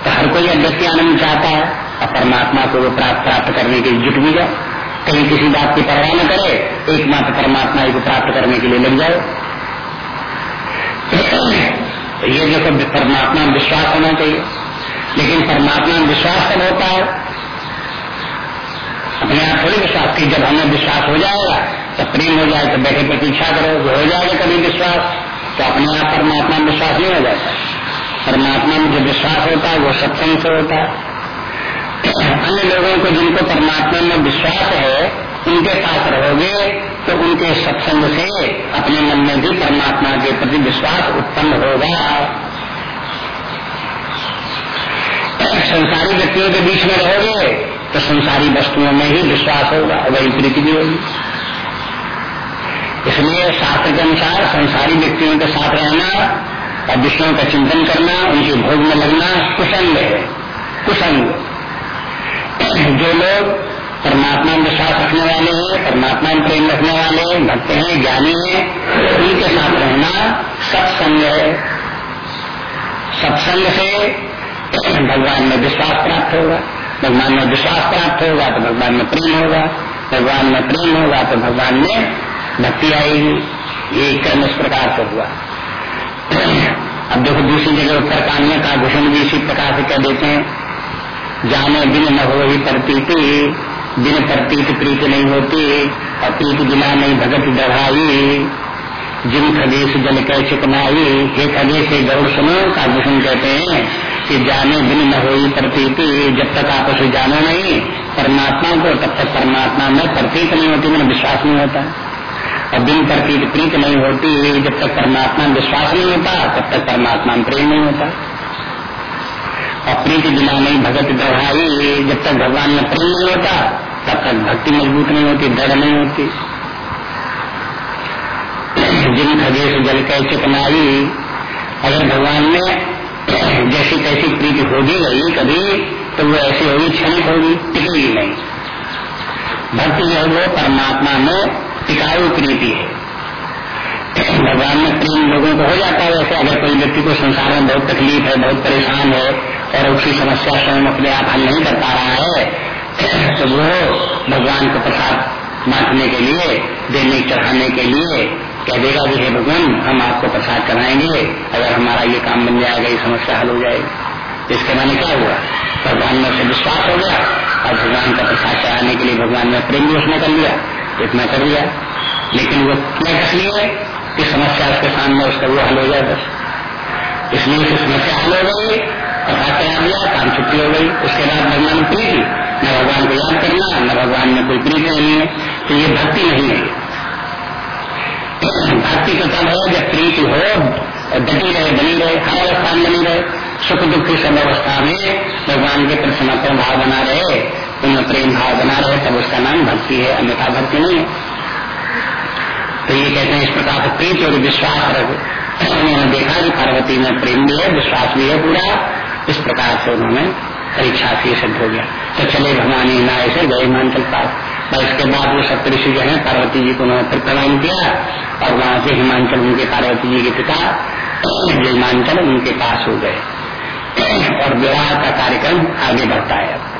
तो हर कोई व्यक्ति आनंद चाहता है। और परमात्मा को वो प्राप्त प्राप्त करने के लिए जुट भी जाए। कहीं किसी बात की परवाह न करे, एकमात्र परमात्मा को प्राप्त करने के लिए लग जाए। तो ये देखो परमात्मा में विश्वास होना चाहिए। लेकिन परमात्मा विश्वास कब होता है, अपने आप थोड़ी विश्वास की। जब हमें विश्वास हो जाएगा तो प्रेम हो जाए तो बैठे प्रतीक्षा करो जो हो जाएगा कभी विश्वास। तो अपने आप परमात्मा विश्वास नहीं हो जाता परमात्मा में जो विश्वास होता है, वो सत्संग से होता है। अन्य लोगों को जिनको परमात्मा में विश्वास है, उनके साथ रहोगे तो उनके सत्संग से अपने मन में भी परमात्मा के प्रति विश्वास उत्पन्न होगा। संसारी व्यक्तियों के बीच में रहोगे तो संसारी वस्तुओं में ही विश्वास होगा वही प्रीति भी होगी। इसलिए शास्त्र के अनुसार संसारी व्यक्तियों के साथ रहना और विष्णु का चिंतन करना, उनके भोग में लगना कुसंग है। कुसंग। जो लोग परमात्मा में विश्वास रखने वाले हैं, परमात्मा में प्रेम रखने वाले भक्त हैं, ज्ञानी हैं, उनके साथ रहना सत्संग है। सत्संग से भगवान में विश्वास प्राप्त होगा, भगवान में विश्वास प्राप्त होगा तो भगवान में प्रेम होगा, भगवान में प्रेम होगा तो भगवान में भक्ति आएगी ये कर्म इस प्रकार से हुआ। अब देखो दूसरी जगह उत्तर कान्य का भूषण भी इसी प्रकार से कह देते हैं। जाने दिन न हो ही प्रतीति दिन प्रतीत प्रीत नहीं होती और प्रीत बिना नहीं भगत दढ़ाई जिन खदेश जल कह चिकनाई हे खदेश गौड़ सुनो का भूषण कहते हैं कि जाने दिन न हो प्रतीति, जब तक आप उसे जानो नहीं, परमात्मा को तब तक परमात्मा में प्रतीत नहीं होती मैंने विश्वास नहीं होता। और दिन प्रति प्रीत नहीं होती जब तक परमात्मा विश्वास नहीं होता, तब तक परमात्मा प्रेम नहीं होता। और प्रीत बिना नहीं, भगत दृढ़ाई, जब तक भगवान में प्रेम नहीं होता, तब तक भक्ति मज़बूत नहीं होती, दृढ़ नहीं होती। जिन खगेश जल के चिकनाई, अगर भगवान में जैसी तैसी प्रीति होगी गई कभी तो वो ऐसी होगी, क्षणिक होगी टिकेगी नहीं। भक्ति जो है वो परमात्मा में टिकाऊ प्रीति है। भगवान में प्रेम लोगों को हो जाता है वैसे अगर कोई व्यक्ति को संसार में बहुत तकलीफ़ है, बहुत परेशान है और उसकी समस्या स्वयं अपने आप हल नहीं कर पा रहा है तो वो भगवान को प्रसाद बांटने के लिए, देने, चढ़ाने के लिए कह देगा कि, हे भगवान, हम आपको प्रसाद कराएँगे अगर हमारा ये काम बन जाएगा, ये समस्या हल हो जाएगी। इसके माने क्या हुआ? भगवान में से विश्वास हो गया और भगवान का प्रसाद चढ़ाने के लिए भगवान ने प्रेम भी उसने कर लिया। इतना कर दिया। लेकिन वो क्या इसलिए कि समस्या उसके सामने उसका वो हल हो जाए बस। इसलिए उसकी समस्या हल हो गई कथा तैयार दिया काम छुट्टी हो गई। उसके बाद भगवान प्रीति। न भगवान को याद करना, न भगवान में कोई प्रीति नहीं है। तो ये भक्ति नहीं है। भक्ति तो तब है जब प्रीति हो और डटी रहे, बनी रहे, हर अवस्था में बनी रहे। सुख दुख की सब अवस्था में भगवान के प्रति समर्पण भाव बना रहे। उनमें प्रेम भाव बना रहे, तब उसका नाम भक्ति है, अन्यथा भक्ति नहीं है। तो ये कहते हैं, इस प्रकार से प्रीत और विश्वास उन्होंने देखा कि पार्वती में प्रेम भी है, विश्वास भी है पूरा। इस प्रकार से उन्होंने परीक्षा से सिद्ध हो गया। तो चले भगवान ना से गए हिमांचल पास और इसके बाद वो सप्तऋषि जो है, पार्वती जी को उन्होंने फिर प्रणाम किया और वहाँ से हिमांचल उनके पार्वती जी के पिता, हिमांचल उनके पास हो गए। और विवाह का कार्यक्रम आगे बढ़ता है।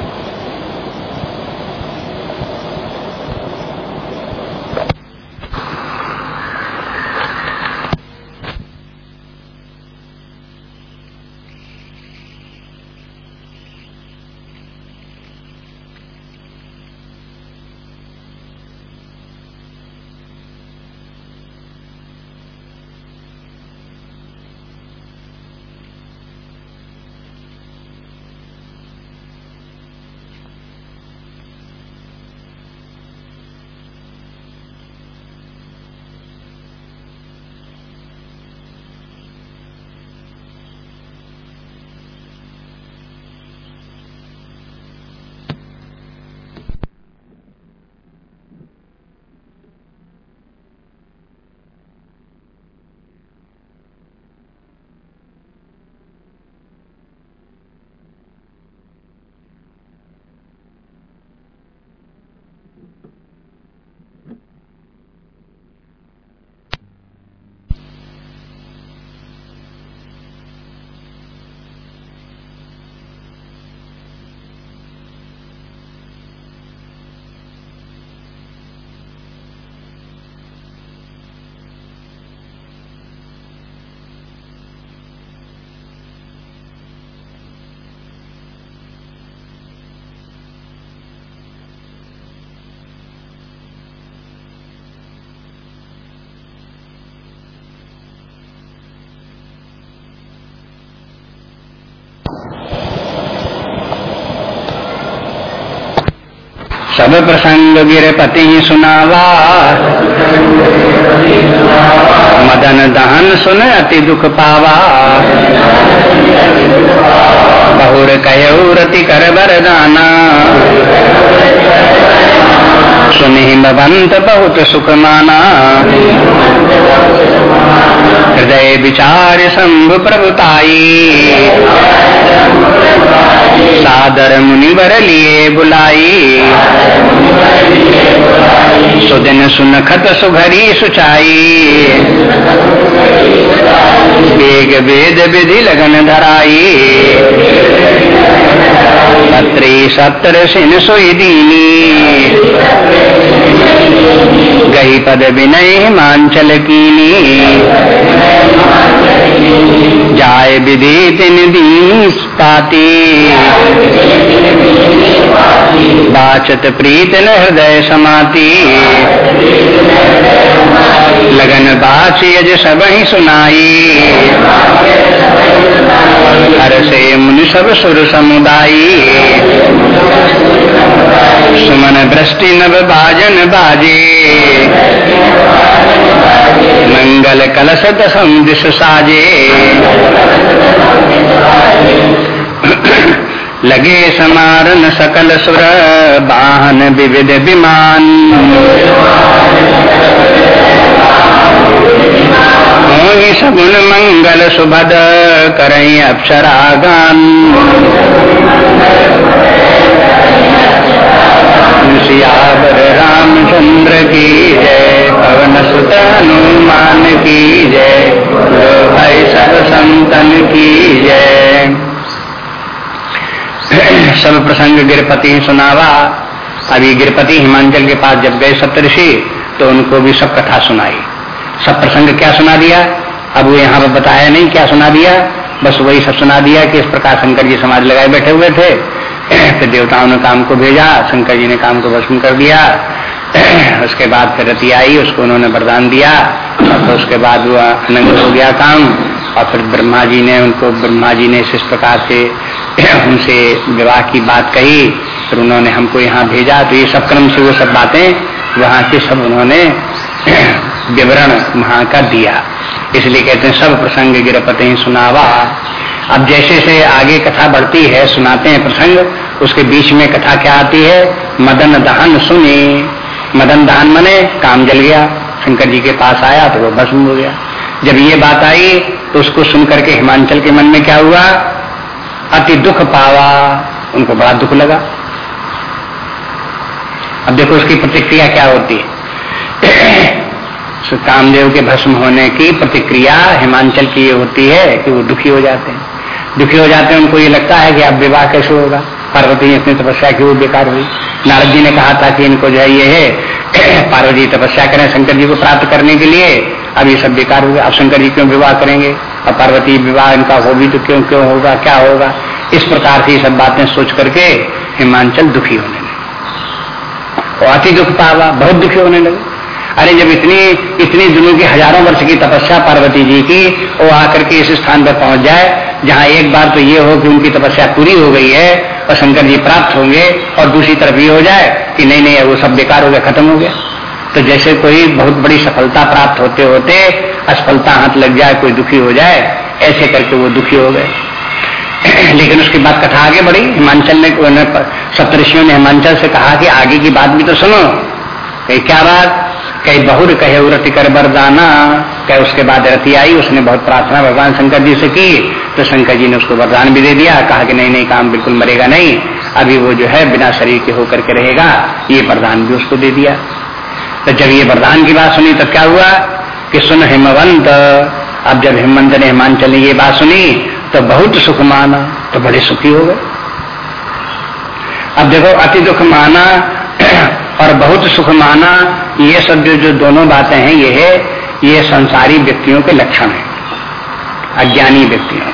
सब प्रसंग गिरपति सुनावा। मदन दहन सुन अति दुख पावा। बहुर कयौरति कर बरदाना सुनि बंत बहुत सुख माना। हृदय विचार शंभु प्रभुताई। सादर मुनिवर लिए बुलाई। सुदिन सुनखत सुघरी सुचाई। वेग वेद विधि लगन धराई। पत्री सत्र सिन सोई दीनी। गई पद विनय हिमांचल कीनी। जाय विधि तिन दीन पाती। बाचत प्रीत न हृदय समाती। लगन बाच यज सब ही सुनाई। हर से मुनि सब सुर समुदायी सुमन दृष्टि नव बाजन बाजे। मंगल कलश दसम दिश साजे। लगे समारन सकल सुर वाहन विविध विमान। मोहि सगुन मंगल सुभद, करई अप्सरागान। सियावर रामचंद्र की जय, पवन सुत हनुमान की जय भाई सब संतन की जय। सब प्रसंग गिरपति सुनावा। अभी गिरपति हिमांचल के पास जब गए सप्तषि तो उनको भी सब कथा सुनाई। सब प्रसंग क्या सुना दिया? अब वो यहाँ पर बताया नहीं क्या सुना दिया। बस वही सब सुना दिया कि इस प्रकार शंकर जी समाज लगाए बैठे हुए थे। फिर देवताओं ने काम को भेजा, शंकर जी ने काम को भस्म कर दिया। उसके बाद फिर रति आई, उसको उन्होंने वरदान दिया। और फिर उसके बाद वो अनंत हो गया काम। और फिर ब्रह्मा जी ने उनको, ब्रह्मा जी ने इस प्रकार से उनसे विवाह की बात कही, फिर उन्होंने हमको यहाँ भेजा। तो ये सब क्रम से वो सब बातें वहाँ के सब उन्होंने विवरण वहाँ का दिया। इसलिए कहते हैं, सब प्रसंग गिरपते सुनावा। अब जैसे से आगे कथा बढ़ती है, सुनाते हैं प्रसंग, उसके बीच में कथा क्या आती है? मदन दहन सुने। मदन दहन मने, काम जल गया। शंकर जी के पास आया तो वो भस्म हो गया। जब ये बात आई तो उसको सुन करके हिमांचल के मन में क्या हुआ? अति दुख पावा, उनको बड़ा दुख लगा। अब देखो उसकी प्रतिक्रिया क्या होती है। कामदेव के भस्म होने की प्रतिक्रिया हिमांचल की ये होती है कि वो दुखी हो जाते हैं। दुखी हो जाते हैं, उनको ये लगता है कि अब विवाह कैसे होगा? पार्वती ने इतनी तपस्या की, वो बेकार हुई। नारद जी ने कहा था कि इनको जो है ये है, पार्वती तपस्या करें शंकर जी को प्राप्त करने के लिए। अब ये सब बेकार हो गया। अब शंकर जी क्यों विवाह करेंगे? और पार्वती विवाह इनका हो भी तो क्यों क्यों होगा, क्या होगा? इस प्रकार की सब बातें सोच करके हिमांचल दुखी होने लगे। और अति दुख पावा, बहुत दुखी होने लगे। अरे जब इतनी इतनी दिनों की हज़ारों वर्ष की तपस्या पार्वती जी की, वो आकर के इस स्थान पर पहुँच जाए, जहाँ एक बार तो ये हो कि उनकी तपस्या पूरी हो गई है, और शंकर जी प्राप्त होंगे, और दूसरी तरफ़ ये हो जाए कि नहीं नहीं वो सब बेकार हो गया, खत्म हो गया। तो जैसे कोई बहुत बड़ी सफलता प्राप्त होते होते असफलता हाथ लग जाए, कोई दुखी हो जाए, ऐसे करके वो दुखी हो गए। लेकिन उसके बाद कथा आगे बढ़ी। हिमांचल ने सप्तषियों ने हिमांचल से कहा कि आगे की बात भी तो सुनो। कही, क्या बात? कही, बहुर कहे, उरति कर बरदाना कह, उसके बाद रति आई, उसने बहुत प्रार्थना भगवान शंकर जी से की। तो शंकर जी ने उसको वरदान भी दे दिया। कहा कि नहीं नहीं, काम बिल्कुल मरेगा नहीं। अभी वो जो है बिना शरीर के होकर के रहेगा। ये वरदान भी उसको दे दिया। तो जब ये वरदान की बात सुनी तब क्या हुआ कि सुन हिमवंत, अब जब हिमवंत ने हिमांचल ने ये बात सुनी तो बहुत सुख माना तो बड़े सुखी हो गए। अब देखो, अति दुख माना और बहुत सुख माना, ये सब जो जो दोनों बातें हैं, ये है, ये संसारी व्यक्तियों के लक्षण है। अज्ञानी व्यक्तियों।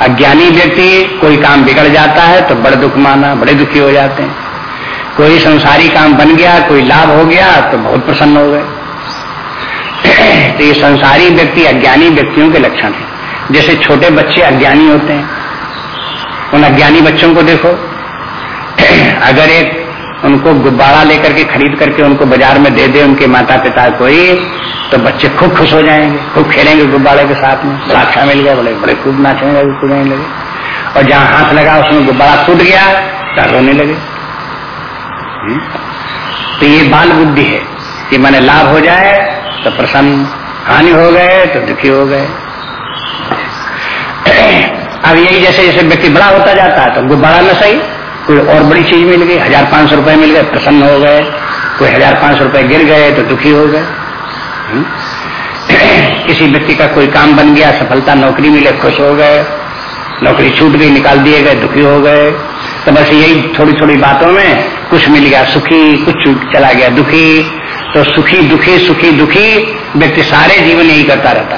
अज्ञानी व्यक्ति, कोई काम बिगड़ जाता है तो बड़े दुख माना, बड़े दुखी हो जाते हैं। कोई संसारी काम बन गया, कोई लाभ हो गया तो बहुत प्रसन्न हो गए। तो ये संसारी व्यक्ति अज्ञानी व्यक्तियों के लक्षण है। जैसे छोटे बच्चे अज्ञानी होते हैं, उन अज्ञानी बच्चों को देखो। अगर एक उनको गुब्बारा लेकर के खरीद करके उनको बाज़ार में दे दे उनके माता पिता कोई तो बच्चे खूब खुश हो जाएँगे, खूब खेलेंगे गुब्बारे के साथ में। बड़ा अच्छा मिल गया बड़े बड़े खूब नाचने लगे, कूदने लगे। और जहाँ हाथ लगा, उसमें गुब्बारा टूट गया तो रोने लगे? तो ये बाल बुद्धि है। कि मैंने लाभ हो जाए तो प्रसन्न, हानि हो गए तो दुखी हो गए। अब यही जैसे जैसे व्यक्ति बड़ा होता जाता है तो बड़ा न सही, कोई और बड़ी चीज़ मिल गई, हज़ार पाँच सौ रुपए मिल गए, प्रसन्न हो गए। कोई हज़ार पाँच सौ रुपए गिर गए तो दुखी हो गए। हम्म? किसी व्यक्ति का कोई काम बन गया, सफलता, नौकरी मिले, खुश हो गए। नौकरी छूट गई, निकाल दिए गए, दुखी हो गए। तो बस यही थोड़ी थोड़ी बातों में कुछ मिल गया, सुखी, कुछ चला गया, दुखी। तो सुखी, दुखी सुखी, दुखी व्यक्ति सारे जीवन यही करता रहता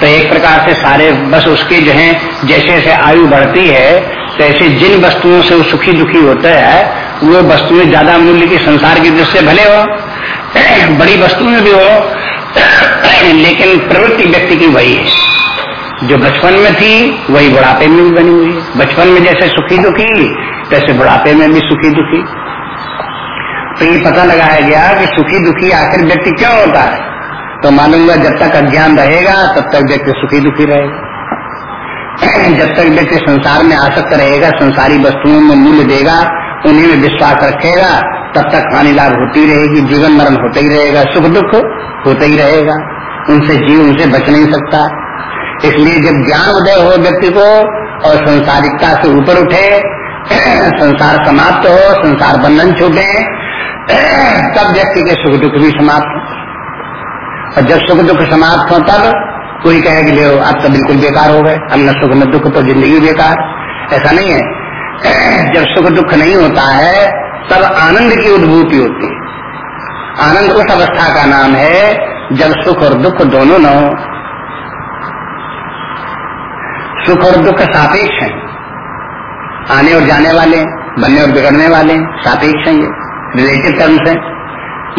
तो एक प्रकार से सारे बस उसके जो है, जैसे जैसे आयु बढ़ती है तो ऐसे जिन वस्तुओं से वो सुखी, दुखी होता है, वो वस्तुएँ ज़्यादा मूल्य की संसार की दृष्टि भले हो, बड़ी वस्तुएँ भी हो, लेकिन प्रवृत्ति व्यक्ति की वही है। जो बचपन में थी, वही बुढ़ापे में भी बनी हुई। है बचपन में जैसे सुखी दुखी, तैसे बुढ़ापे में भी सुखी दुखी। तो ये पता लगाया गया कि सुखी दुखी आखिर व्यक्ति क्यों होता है? तो हुआ जब तक अज्ञान रहेगा, तब तक व्यक्ति सुखी दुखी रहेगा। जब तक व्यक्ति संसार में आसक्त रहेगा, संसारी वस्तुओं में मूल्य देगा, उन्हीं में विश्वास रखेगा, तब तक हानि लाभ होती रहेगी, जीवन मरण होता ही रहेगा, सुख दुख होता ही रहेगा। उनसे जीव उनसे बच नहीं सकता। इसलिए जब ज्ञान उदय हो व्यक्ति को और संसारिकता से ऊपर उठे, संसार समाप्त हो, संसार बंधन छूटे, तब व्यक्ति के सुख दुख भी समाप्त हो। और जब सुख दुख समाप्त हो, तब कोई कहे कि ले आप तो बिल्कुल बेकार हो गए अब न सुख न दुख तो ज़िंदगी बेकार। ऐसा नहीं है। जब सुख दुख नहीं होता है, तब आनंद की उद्भूति होती है। आनंद उस अवस्था का नाम है, जब सुख और दुख दोनों न हो। सुख और दुख सापेक्ष हैं। आने और जाने वाले, बनने और बिगड़ने वाले सापेक्ष हैं ये रिलेटिव टर्म्स हैं।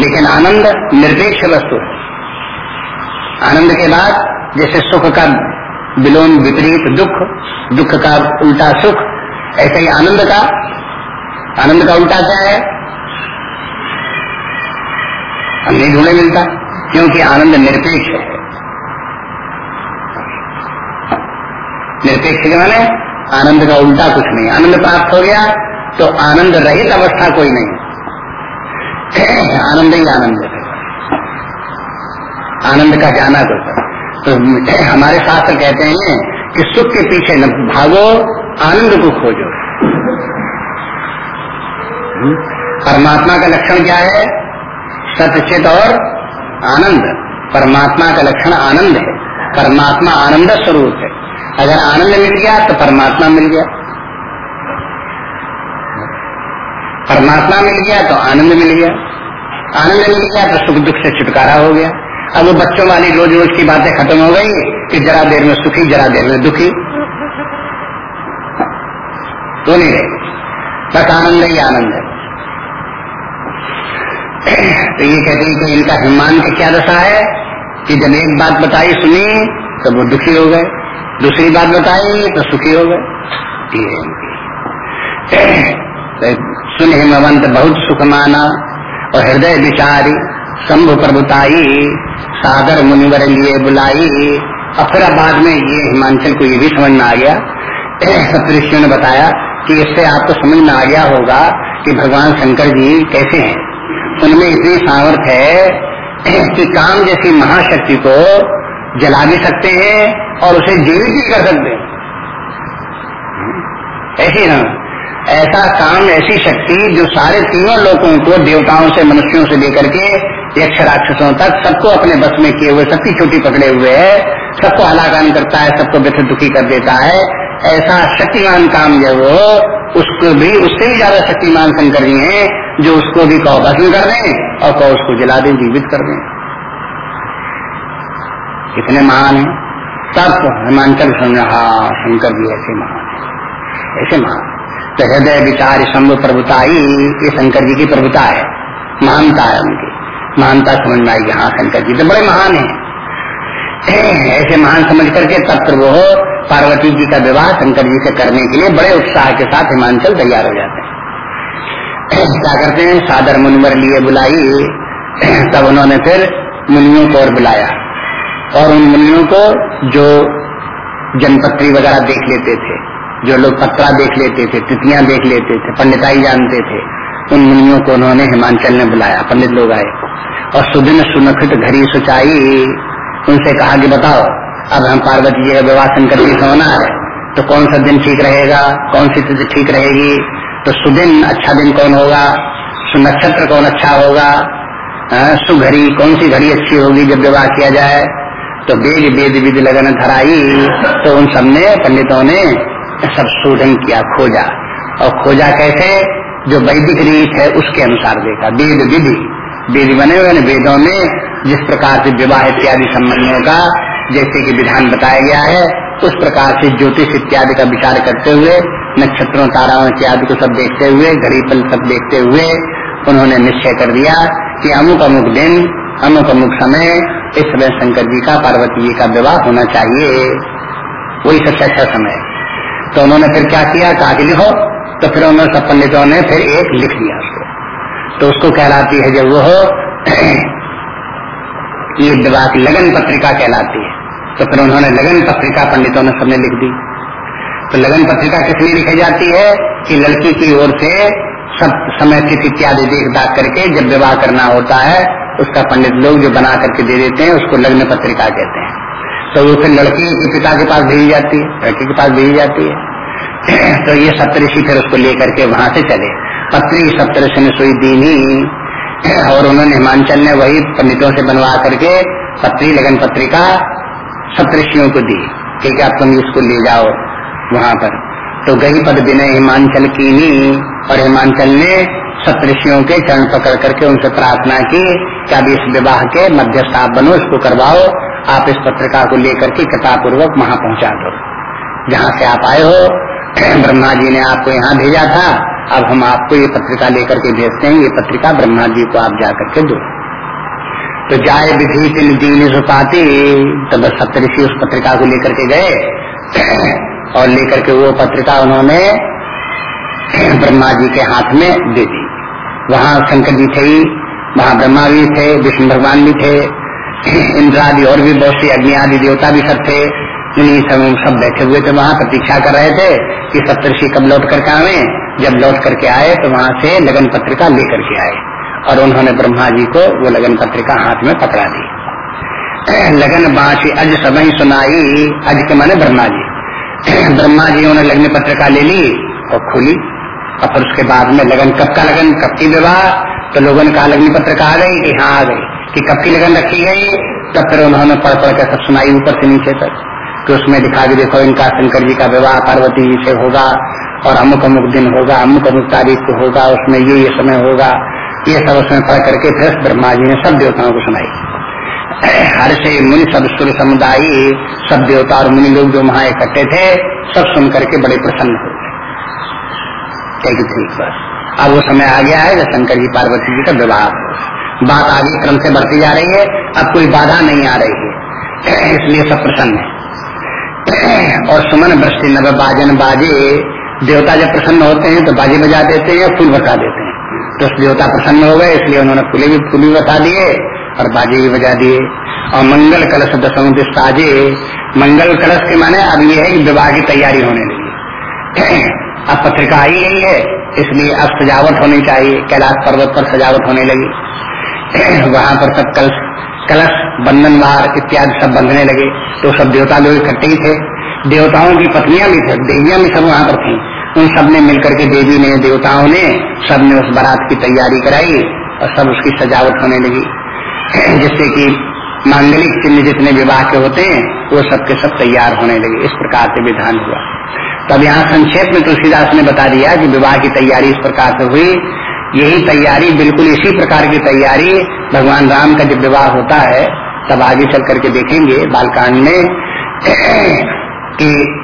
लेकिन आनंद निरपेक्ष वस्तु है। आनंद के बाद जैसे सुख का विलोम विपरीत दुख दुख का उल्टा सुख, ऐसे ही आनंद का। आनंद का उल्टा क्या है? हम नहीं ढूंढे मिलता, क्योंकि आनंद निरपेक्ष है। निरपेक्ष माने आनंद का उल्टा कुछ नहीं। आनंद प्राप्त हो गया तो आनंद रहित अवस्था कोई नहीं। आनंद ही आनंद आनंद का जाना तो तो हमारे शास्त्र कहते हैं कि सुख के पीछे न भागो, आनंद को खोजो। हम्म? परमात्मा का लक्षण क्या है? सत्यचित और आनंद। परमात्मा का लक्षण आनंद है। परमात्मा आनंद स्वरूप है। अगर आनंद मिल गया तो परमात्मा मिल गया। परमात्मा मिल गया तो आनंद मिल गया। आनंद मिल गया तो सुख दुख से छुटकारा हो गया। अब वो बच्चों वाली रोज रोज की बातें खत्म हो गई कि जरा देर में सुखी, जरा देर में दुखी। तो नहीं रहे। बस आनंद ही आनंद है। तो ये कहते हैं कि इनका सम्मान की क्या दशा है? कि जब एक बात बताई सुनी तो वो दुखी हो गए। दूसरी बात बताई तो सुखी हो गए। सुन हिमवंत, बहुत सुख माना, और हृदय विचारी, शंभु प्रभुताई, सागर मुनिवर लिए बुलाई। और फिर बाद में ये हिमांचल को ये भी समझ में आ गया। सप्तऋषियों ने बताया कि इससे आपको समझ में आ गया होगा कि भगवान शंकर जी कैसे हैं। उनमें इतनी सामर्थ है कि काम जैसी महाशक्ति को जला भी सकते हैं और उसे जीवित भी कर सकते हैं ऐसी ना, ऐसा काम, ऐसी शक्ति जो सारे तीनों लोगों को, देवताओं से, मनुष्यों से लेकर के यक्ष राक्षसों तक सबको अपने बस में किए हुए, सबकी चोटी पकड़े हुए है, सबको हलाकान करता है, सबको व्यथित दुखी कर देता है, ऐसा शक्तिमान काम जो वो उसको भी, उससे भी ज़्यादा शक्तिमान शंकर जी है, जो उसको भी कहो भस्म कर दें और कहो उसको जला दें, जीवित कर दें। कितने महान है। तब हिमांचल समझा हाँ शंकर जी ऐसे महान ऐसे महान तो हृदय विचार शंभ प्रभुता ही, ये शंकर जी की प्रभुता है। महानता है उनकी। महानता समझ में आई हाँ शंकर जी तो बड़े महान है। ऐसे महान समझ करके तब वो पार्वती जी का विवाह शंकर जी से करने के लिए बड़े उत्साह के साथ हिमांचल तैयार हो जाते हैं। क्या करते हैं? सादर मुनवर लिए बुलाई। तब उन्होंने फिर मुनियों को और बुलाया। और उन मुनियों को जो जनपत्री वगैरह देख लेते थे, जो लोग पत्रा देख लेते थे तिथियाँ देख लेते थे, पंडिताई जानते थे, उन मुनियों को उन्होंने हिमांचल में बुलाया, पंडित लोग आए। और सुदिन सुनखित घड़ी सुचाई, उनसे कहा कि बताओ, अब हम पार्वती जी का विवाह शंकर जी से होना है तो कौन सा दिन ठीक रहेगा, कौन सी तिथि ठीक रहेगी? तो सुदिन अच्छा दिन कौन होगा? सुनक्षत्र कौन अच्छा होगा? सुघड़ी, कौन सी घड़ी अच्छी होगी जब विवाह किया जाए? तो वेद वेद विधि लगन धराई तो उन सबने, पंडितों ने सब शोधन किया, खोजा। और खोजा कैसे? जो वैदिक रीत है, उसके अनुसार देखा। वेद विधि। वेद बने हुए वेदों में, जिस प्रकार से विवाह इत्यादि संबंधों का, जैसे कि विधान बताया गया है, उस प्रकार से ज्योतिष इत्यादि का विचार करते हुए, नक्षत्रों, ताराओं इत्यादि को सब देखते हुए, घड़ी पल सब देखते हुए, उन्होंने निश्चय कर दिया कि अमुक अमुक दिन अमुक समय इस समय शंकर जी का, पार्वती जी का विवाह होना चाहिए। वही सबसे अच्छा समय। तो उन्होंने फिर क्या किया? कहा कि लिखो। तो फिर उन्होंने सब पंडितों ने फिर एक लिख दिया उसको। तो उसको कहलाती है जब वो ये विवाह की लगन पत्रिका कहलाती है। तो फिर उन्होंने लगन पत्रिका पंडितों ने सबने लिख दी। तो लगन पत्रिका किस लिए लिखी जाती है कि लड़की की ओर से सब समय तिथि इत्यादि देख दाख करके जब विवाह करना होता है उसका पंडित लोग जो बना करके दे देते हैं, उसको लग्न पत्रिका कहते हैं। तो वो फिर लड़की के पिता के पास भेजी जाती है, लड़की के पास भेजी जाती है। तो ये सप्तऋषि फिर उसको लेकर के वहाँ से चले। पत्री सप्तऋषि ने सुई दी दीनी और उन्होंने हिमांचल ने वही पंडितों से बनवा करके पत्री, लगन पत्रिका सप्तऋषियों को दी। ठीक है आप तुम इसको ले जाओ वहाँ पर। तो गई पद विनय हिमांचल कीनी और हिमांचल ने सप्तषियों के चरण पकड़ करके उनसे प्रार्थना की कि अब इस विवाह के मध्यस्थ आप बनो, इसको करवाओ, आप इस पत्रिका को लेकर के कथापूर्वक वहाँ पहुँचा दो। जहाँ से आप आए हो, ब्रह्मा जी ने आपको यहाँ भेजा था, अब हम आपको ये पत्रिका लेकर के भेजते हैं, ये पत्रिका ब्रह्मा जी को आप जा करके दो। तो जाए विधि तीन दीन सुपाती तो बस सप्तऋषि उस पत्रिका को लेकर के गए। और लेकर के वो पत्रिका उन्होंने ब्रह्मा जी के हाथ में दे दी। वहाँ शंकर जी थे वहाँ ब्रह्मा भी थे, विष्णु भगवान भी थे, इंद्र आदि और भी बहुत सी अग्नि आदि देवता भी सब थे। इन्हीं सब सब बैठे हुए थे, वहाँ प्रतीक्षा कर रहे थे कि सप्तषि कब लौट करके आवे। जब लौट करके आए तो वहाँ से लगन पत्रिका लेकर के आए और उन्होंने ब्रह्मा जी को वो लगन पत्रिका हाथ में पकड़ा दी। लगन बांसी अज समय सुनाई, अज के माने ब्रह्मा जी। ब्रह्मा जी उन्होंने लगन पत्रिका ले ली और खोली। और फिर उसके बाद में लगन, कब का लगन? कब की विवाह? तो लोगों ने कहा, लगनी पत्रिका आ गई। कि हाँ आ गई। कि कब की लगन रखी गई? तब फिर उन्होंने पढ़ पढ़ कर सब सुनाई ऊपर से नीचे तक। कि उसमें दिखा के देखो, इनका शंकर जी का विवाह पार्वती जी से होगा और अमुक अमुक दिन होगा, अमुक अमुक तारीख को होगा, उसमें ये ये समय होगा। ये सब उसमें पढ़ करके फिर ब्रह्मा जी ने सब देवताओं को सुनाई। हर से मुनि सब सुर समुदाय, सब देवता और मुनि लोग जो वहाँ इकट्ठे थे, सब सुन करके बड़े प्रसन्न हो कहेगी ठीक बस अब वो समय आ गया है, जब शंकर जी पार्वती जी का विवाह बात आगे क्रम से बढ़ती जा रही है, अब कोई बाधा नहीं आ रही है। इसलिए सब प्रसन्न है। और सुमन वृष्टि नव बाजन बाजे, देवता जब प्रसन्न होते हैं तो बाजे बजा देते हैं, फूल बता देते हैं। तो देवता प्रसन्न हो गए, इसलिए उन्होंने फूले भी फूल भी बता दिए। और बाजे भी बजा दिए। और मंगल कलश दसों दिशाजे मंगल कलश के माने अब ये है कि विवाह की तैयारी होने लगी। अब पत्रिका आई गई है, इसलिए अब सजावट होनी चाहिए। कैलाश पर्वत पर सजावट होने लगी। वहाँ पर सब कलश कलश, बंधन बार इत्यादि सब बंधने लगे। तो सब देवता लोग इकट्ठे ही थे। देवताओं की पत्नियाँ भी थे, देवियाँ भी सब वहाँ पर थी। उन सबने मिलकर के देवी ने, देवताओं ने, सबने उस बारात की तैयारी कराई और सब उसकी सजावट होने लगी। जिससे कि मांगलिक चिन्ह जितने विवाह के होते हैं, वो सबके सब तैयार होने लगे। इस प्रकार से विधान हुआ। तब यहाँ संक्षेप में तुलसीदास ने बता दिया कि विवाह की तैयारी इस प्रकार से हुई। यही तैयारी बिल्कुल इसी प्रकार की तैयारी। भगवान राम का जब विवाह होता है, तब आगे चल करके देखेंगे बालकांड में कि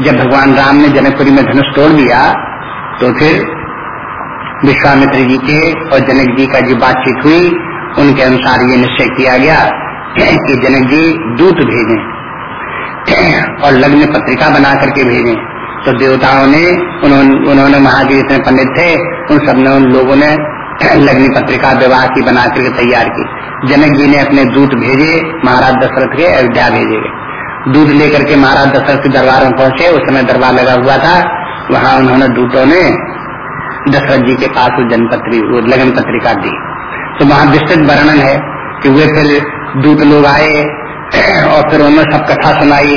जब भगवान राम ने जनकपुरी में धनुष तोड़ दिया तो फिर विश्वामित्र जी के और जनक जी का जो बातचीत हुई उनके अनुसार ये निश्चय किया गया कि जनक जी दूत भेजें और लग्न पत्रिका बना करके भेजें। तो देवताओं ने उन्होंने उन्होंने जितने पंडित थे, उन सबने, उन लोगों ने लग्न पत्रिका विवाह की बना करके तैयार की। जनक जी ने अपने दूत भेजे, महाराज दशरथ के अयोध्या भेजे गए। दूध लेकर के महाराज दशरथ के दरबार में पहुँचे, उस समय दरबार लगा हुआ था। वहाँ उन्होंने दूतों ने दशरथ जी के पास जनपत्री लगन पत्रिका दी। तो वहाँ विस्तृत वर्णन है कि वे फिर दूत लोग आए और फिर उन्होंने सब कथा सुनाई।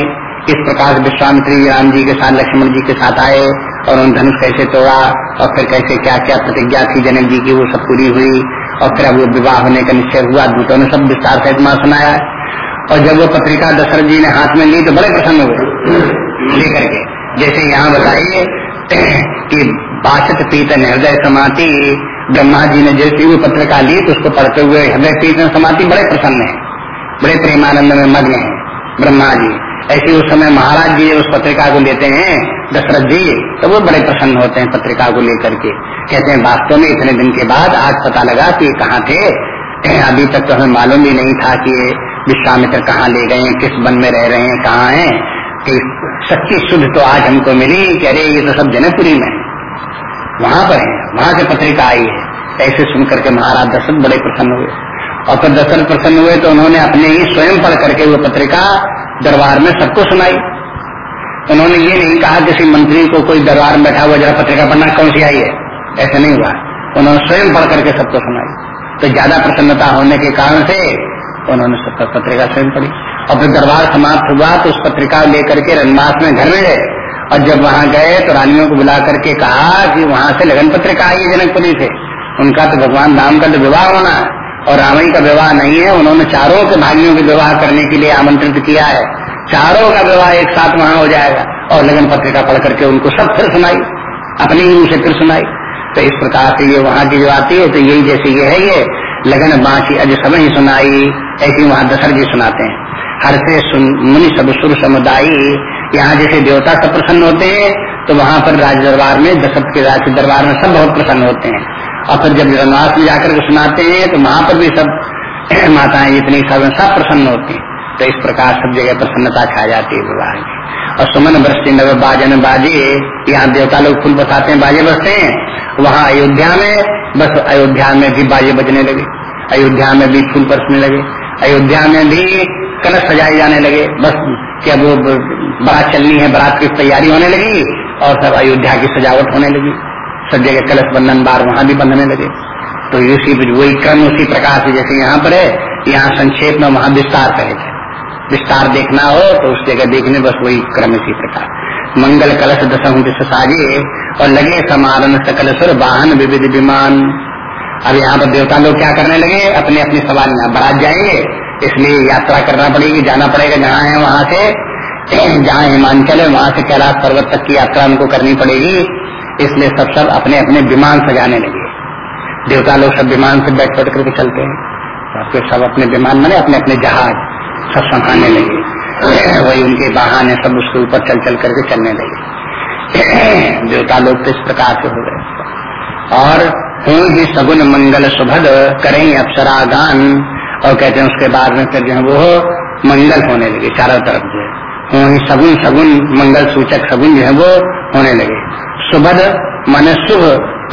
इस प्रकार विश्वामित्री राम जी के साथ, लक्ष्मण जी के साथ आए और उन धनुष कैसे तोड़ा और फिर कैसे क्या क्या प्रतिज्ञा थी जनक जी की, वो सब पूरी हुई और फिर अब वो विवाह होने का निश्चय हुआ। दूतों ने सब विस्तार से इतना सुनाया। और जब वो पत्रिका दशरथ जी ने हाथ में ली तो बड़े प्रसन्न हुए। लेकर के, जैसे यहाँ बताइए कि बासठ पीत हृदय समाति ब्रह्मा जी ने जैसे वो पत्रिका ली तो उसको पढ़ते हुए हृदय पीत समाति बड़े प्रसन्न है, बड़े प्रेमानंद में मग्न है ब्रह्मा जी ऐसे उस समय महाराज जी उस पत्रिका को लेते हैं, दशरथ जी तो वो बड़े प्रसन्न होते हैं पत्रिका को लेकर के। कहते हैं, वास्तव में इतने दिन के बाद आज पता लगा कि कहाँ थे? अभी तक तो हमें मालूम भी नहीं था कि विश्वामित्र कहाँ ले गए किस वन में रह रहे हैं, कहाँ हैं। कि सच्ची शुद्ध तो आज हमको मिली कि अरे ये तो सब जनकपुरी में वहाँ पर है, वहाँ से पत्रिका आई है। ऐसे सुनकर के महाराज दशरथ बड़े प्रसन्न हुए। और फिर दशरथ प्रसन्न हुए तो उन्होंने अपने ही स्वयं पढ़ करके वो पत्रिका दरबार में सबको सुनाई। उन्होंने ये नहीं कहा किसी मंत्री को कोई दरबार में बैठा हुआ जरा पत्रिका पढ़ना कौन सी आई है। ऐसा नहीं हुआ। उन्होंने स्वयं पढ़ करके सबको सुनाई। तो ज़्यादा प्रसन्नता होने के कारण से उन्होंने सब पत्रिका स्वयं पढ़ी। और फिर दरबार समाप्त हुआ तो उस पत्रिका लेकर के रनमास में घर में गए। और जब वहाँ गए तो रानियों को बुला करके कहा कि वहाँ से लगन पत्रिका आई है जनकपुरी से। उनका तो भगवान राम का तो विवाह होना है। और रामायण का विवाह नहीं है, उन्होंने चारों के भाइयों के विवाह करने के लिए आमंत्रित किया है। चारों का विवाह एक साथ वहाँ हो जाएगा। और लगन पत्रिका पढ़ करके उनको सब फिर सुनाई, अपने ही से फिर सुनाई। तो इस प्रकार से ये वहाँ की जो आती है तो यही जैसे ये है ये। लगन बांसी अज सब ही सुनाई, ऐसी वहाँ दशर जी सुनाते हैं। हर से मुनि सब सुर समुदायी यहाँ जैसे देवता सब प्रसन्न होते हैं तो वहाँ पर राज दरबार में, दशरथ के राज दरबार में सब बहुत प्रसन्न होते हैं। और फिर जब वनवास में जाकर के सुनाते हैं तो वहाँ पर भी सब माताएँ जितनी सब सब प्रसन्न होती हैं। तो इस प्रकार सब जगह प्रसन्नता छा जाती है विवाह की। और सुमन वृष्टि नव बाजन बाजे, यहाँ देवता लोग फूल बसाते हैं, बाजे बसते हैं। वहाँ अयोध्या में, बस अयोध्या में भी बाजे बजने लगे, अयोध्या में भी फूल बरसने लगे, अयोध्या में भी कलश सजाए जाने लगे, बस क्या वो बारात चलनी है, बारात की तैयारी होने लगी और सब अयोध्या की सजावट होने लगी। सब जगह कलश बंधन, बार वहाँ भी बंधने लगे। तो इसी वही क्रम उसी प्रकार से जैसे यहाँ पर है, यहाँ संक्षेप में वहाँ विस्तार कहे थे। विस्तार देखना हो तो उस जगह देखने बस वही क्रम इसी प्रकार। मंगल कलश दशम दिश साजे और लगे समारण सकल सुर वाहन विविध विमान। अब यहाँ पर देवता लोग क्या करने लगे? अपने अपनी सवारियाँ बारात जाएँगे, इसलिए यात्रा करना पड़ेगी, जाना पड़ेगा जहाँ है वहाँ से। जहाँ हिमांचल है, वहाँ से कैलाश पर्वत तक की यात्रा उनको करनी पड़ेगी। इसलिए सब सब अपने अपने विमान सजाने लगे। देवता लोग सब विमान से बैठ बैठ करके चलते हैं। फिर सब अपने विमान बने अपने अपने जहाज़ सब संभालने लगे। वही उनके बहाने सब उसके ऊपर चल चल करके चलने लगे। देवता लोग तो इस प्रकार से हो गए और हूँ ही सगुन मंगल सुभद करें अप्सरा गान और कहते हैं उसके बाद में फिर जो है वो मंगल होने लगे, चारों तरफ़ जो है। हूँ ही सगुन सगुन मंगल सूचक सगुन जो है वो होने लगे। सुबद मन शुभ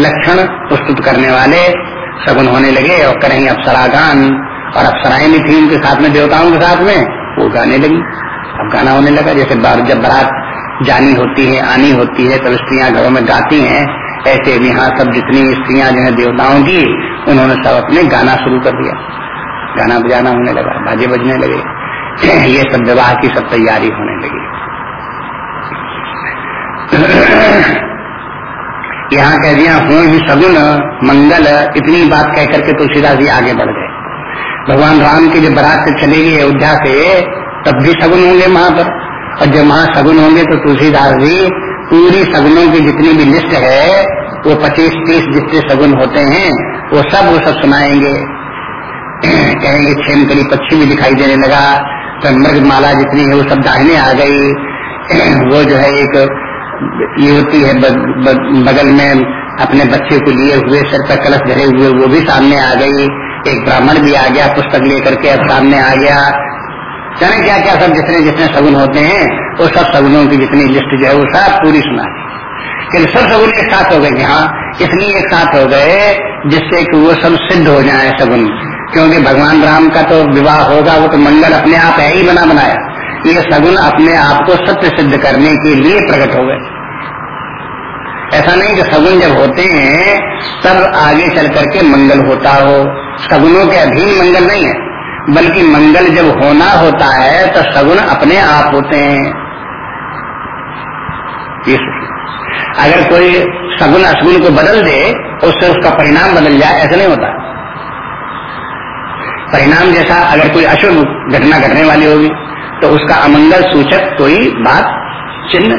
लक्षण प्रस्तुत करने वाले सगुन होने लगे और करेंगे अप्सरागान। और अप्सराएँ भी थी उनके साथ में, देवताओं के साथ में, वो गाने लगी। अब गाना होने लगा, जैसे जब बारात जानी होती है, आनी होती है, तब स्त्रियाँ घरों में गाती हैं। ऐसे भी यहाँ सब जितनी स्त्रियाँ जो है देवताओं की, उन्होंने सब अपने गाना शुरू कर दिया। गाना बजाना होने लगा, बाजे बजने लगे। ये सब विवाह की सब तैयारी होने लगी। यहाँ कह दिया, हूँ ही सगुन मंगल, इतनी बात कह करके तुलसीदास जी आगे बढ़ गए। भगवान राम की जब बरात से चले गई अयोध्या से, तब भी सगुन होंगे वहाँ पर। और जब वहाँ सगुन होंगे तो तुलसीदास जी, पूरी सगुनों की जितनी भी लिस्ट है, वो पच्चीस तीस जितने सगुन होते हैं, वो सब वो सब सुनाएँगे। कहेंगे छेम करी पक्षी भी दिखाई देने लगा तो मृग माला जितनी है, वो सब दाहिने आ गई। वो जो है एक युवती है बगल में अपने बच्चे को लिए हुए, सर पर कलश धरे हुए, वो भी सामने आ गई। एक ब्राह्मण भी आ गया, पुस्तक लेकर के अब सामने आ गया। जाने क्या क्या सब जितने जितने सगुन होते हैं, वो सब सगुनों की जितनी लिस्ट जो है, वो सब पूरी सुना कि सब सगुन एक साथ हो गए कि हाँ इसलिए एक साथ हो गए, जिससे कि वो सब सिद्ध हो जाए सगुन। क्योंकि भगवान राम का तो विवाह होगा, वो तो मंगल अपने आप है ही बना बनाया। ये सगुन अपने आप को सत्य सिद्ध करने के लिए प्रकट हो गए। ऐसा नहीं कि सगुन जब होते हैं, तब आगे चल करके मंगल होता हो। सगुनों के अधीन मंगल नहीं है, बल्कि मंगल जब होना होता है तो सगुन अपने आप होते हैं। अगर कोई सगुन असगुन को बदल दे, उससे उसका परिणाम बदल जाए, ऐसा नहीं होता। परिणाम जैसा अगर कोई अशुभ घटना घटने वाली होगी तो उसका अमंगल सूचक कोई बात चिन्ह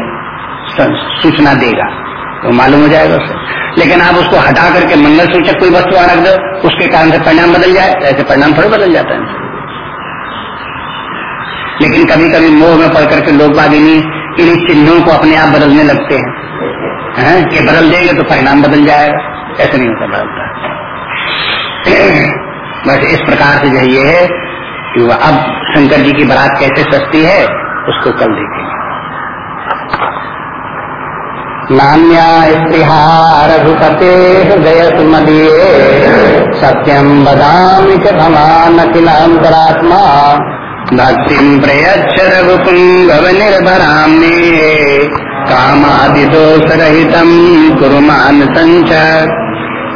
सूचना देगा। तो मालूम हो जाएगा उससे लेकिन आप उसको हटा करके मंगल सूचक कोई वस्तु रख दो, उसके कारण से परिणाम बदल जाए ऐसे परिणाम थोड़ा बदल जाता है। लेकिन कभी कभी मोह में पड़ करके लोग बाग इन चिन्हों को अपने आप बदलने लगते हैं। है? कि बदल देंगे तो परिणाम बदल जाएगा। ऐसा नहीं होता बदलता। बस इस प्रकार से जो ये है कि वह अब शंकर जी की बारात कैसे सस्ती है, उसको कल देखेंगे। नान्या स्पृहा रघुपते हृदय सुमदीये सत्यम बदामि च भवानखिलान्तरात्मा भक्तिं प्रयच्छ रघुपुङ्गव निर्भरां मे कामादिदोषरहितं कुरु मानसञ्च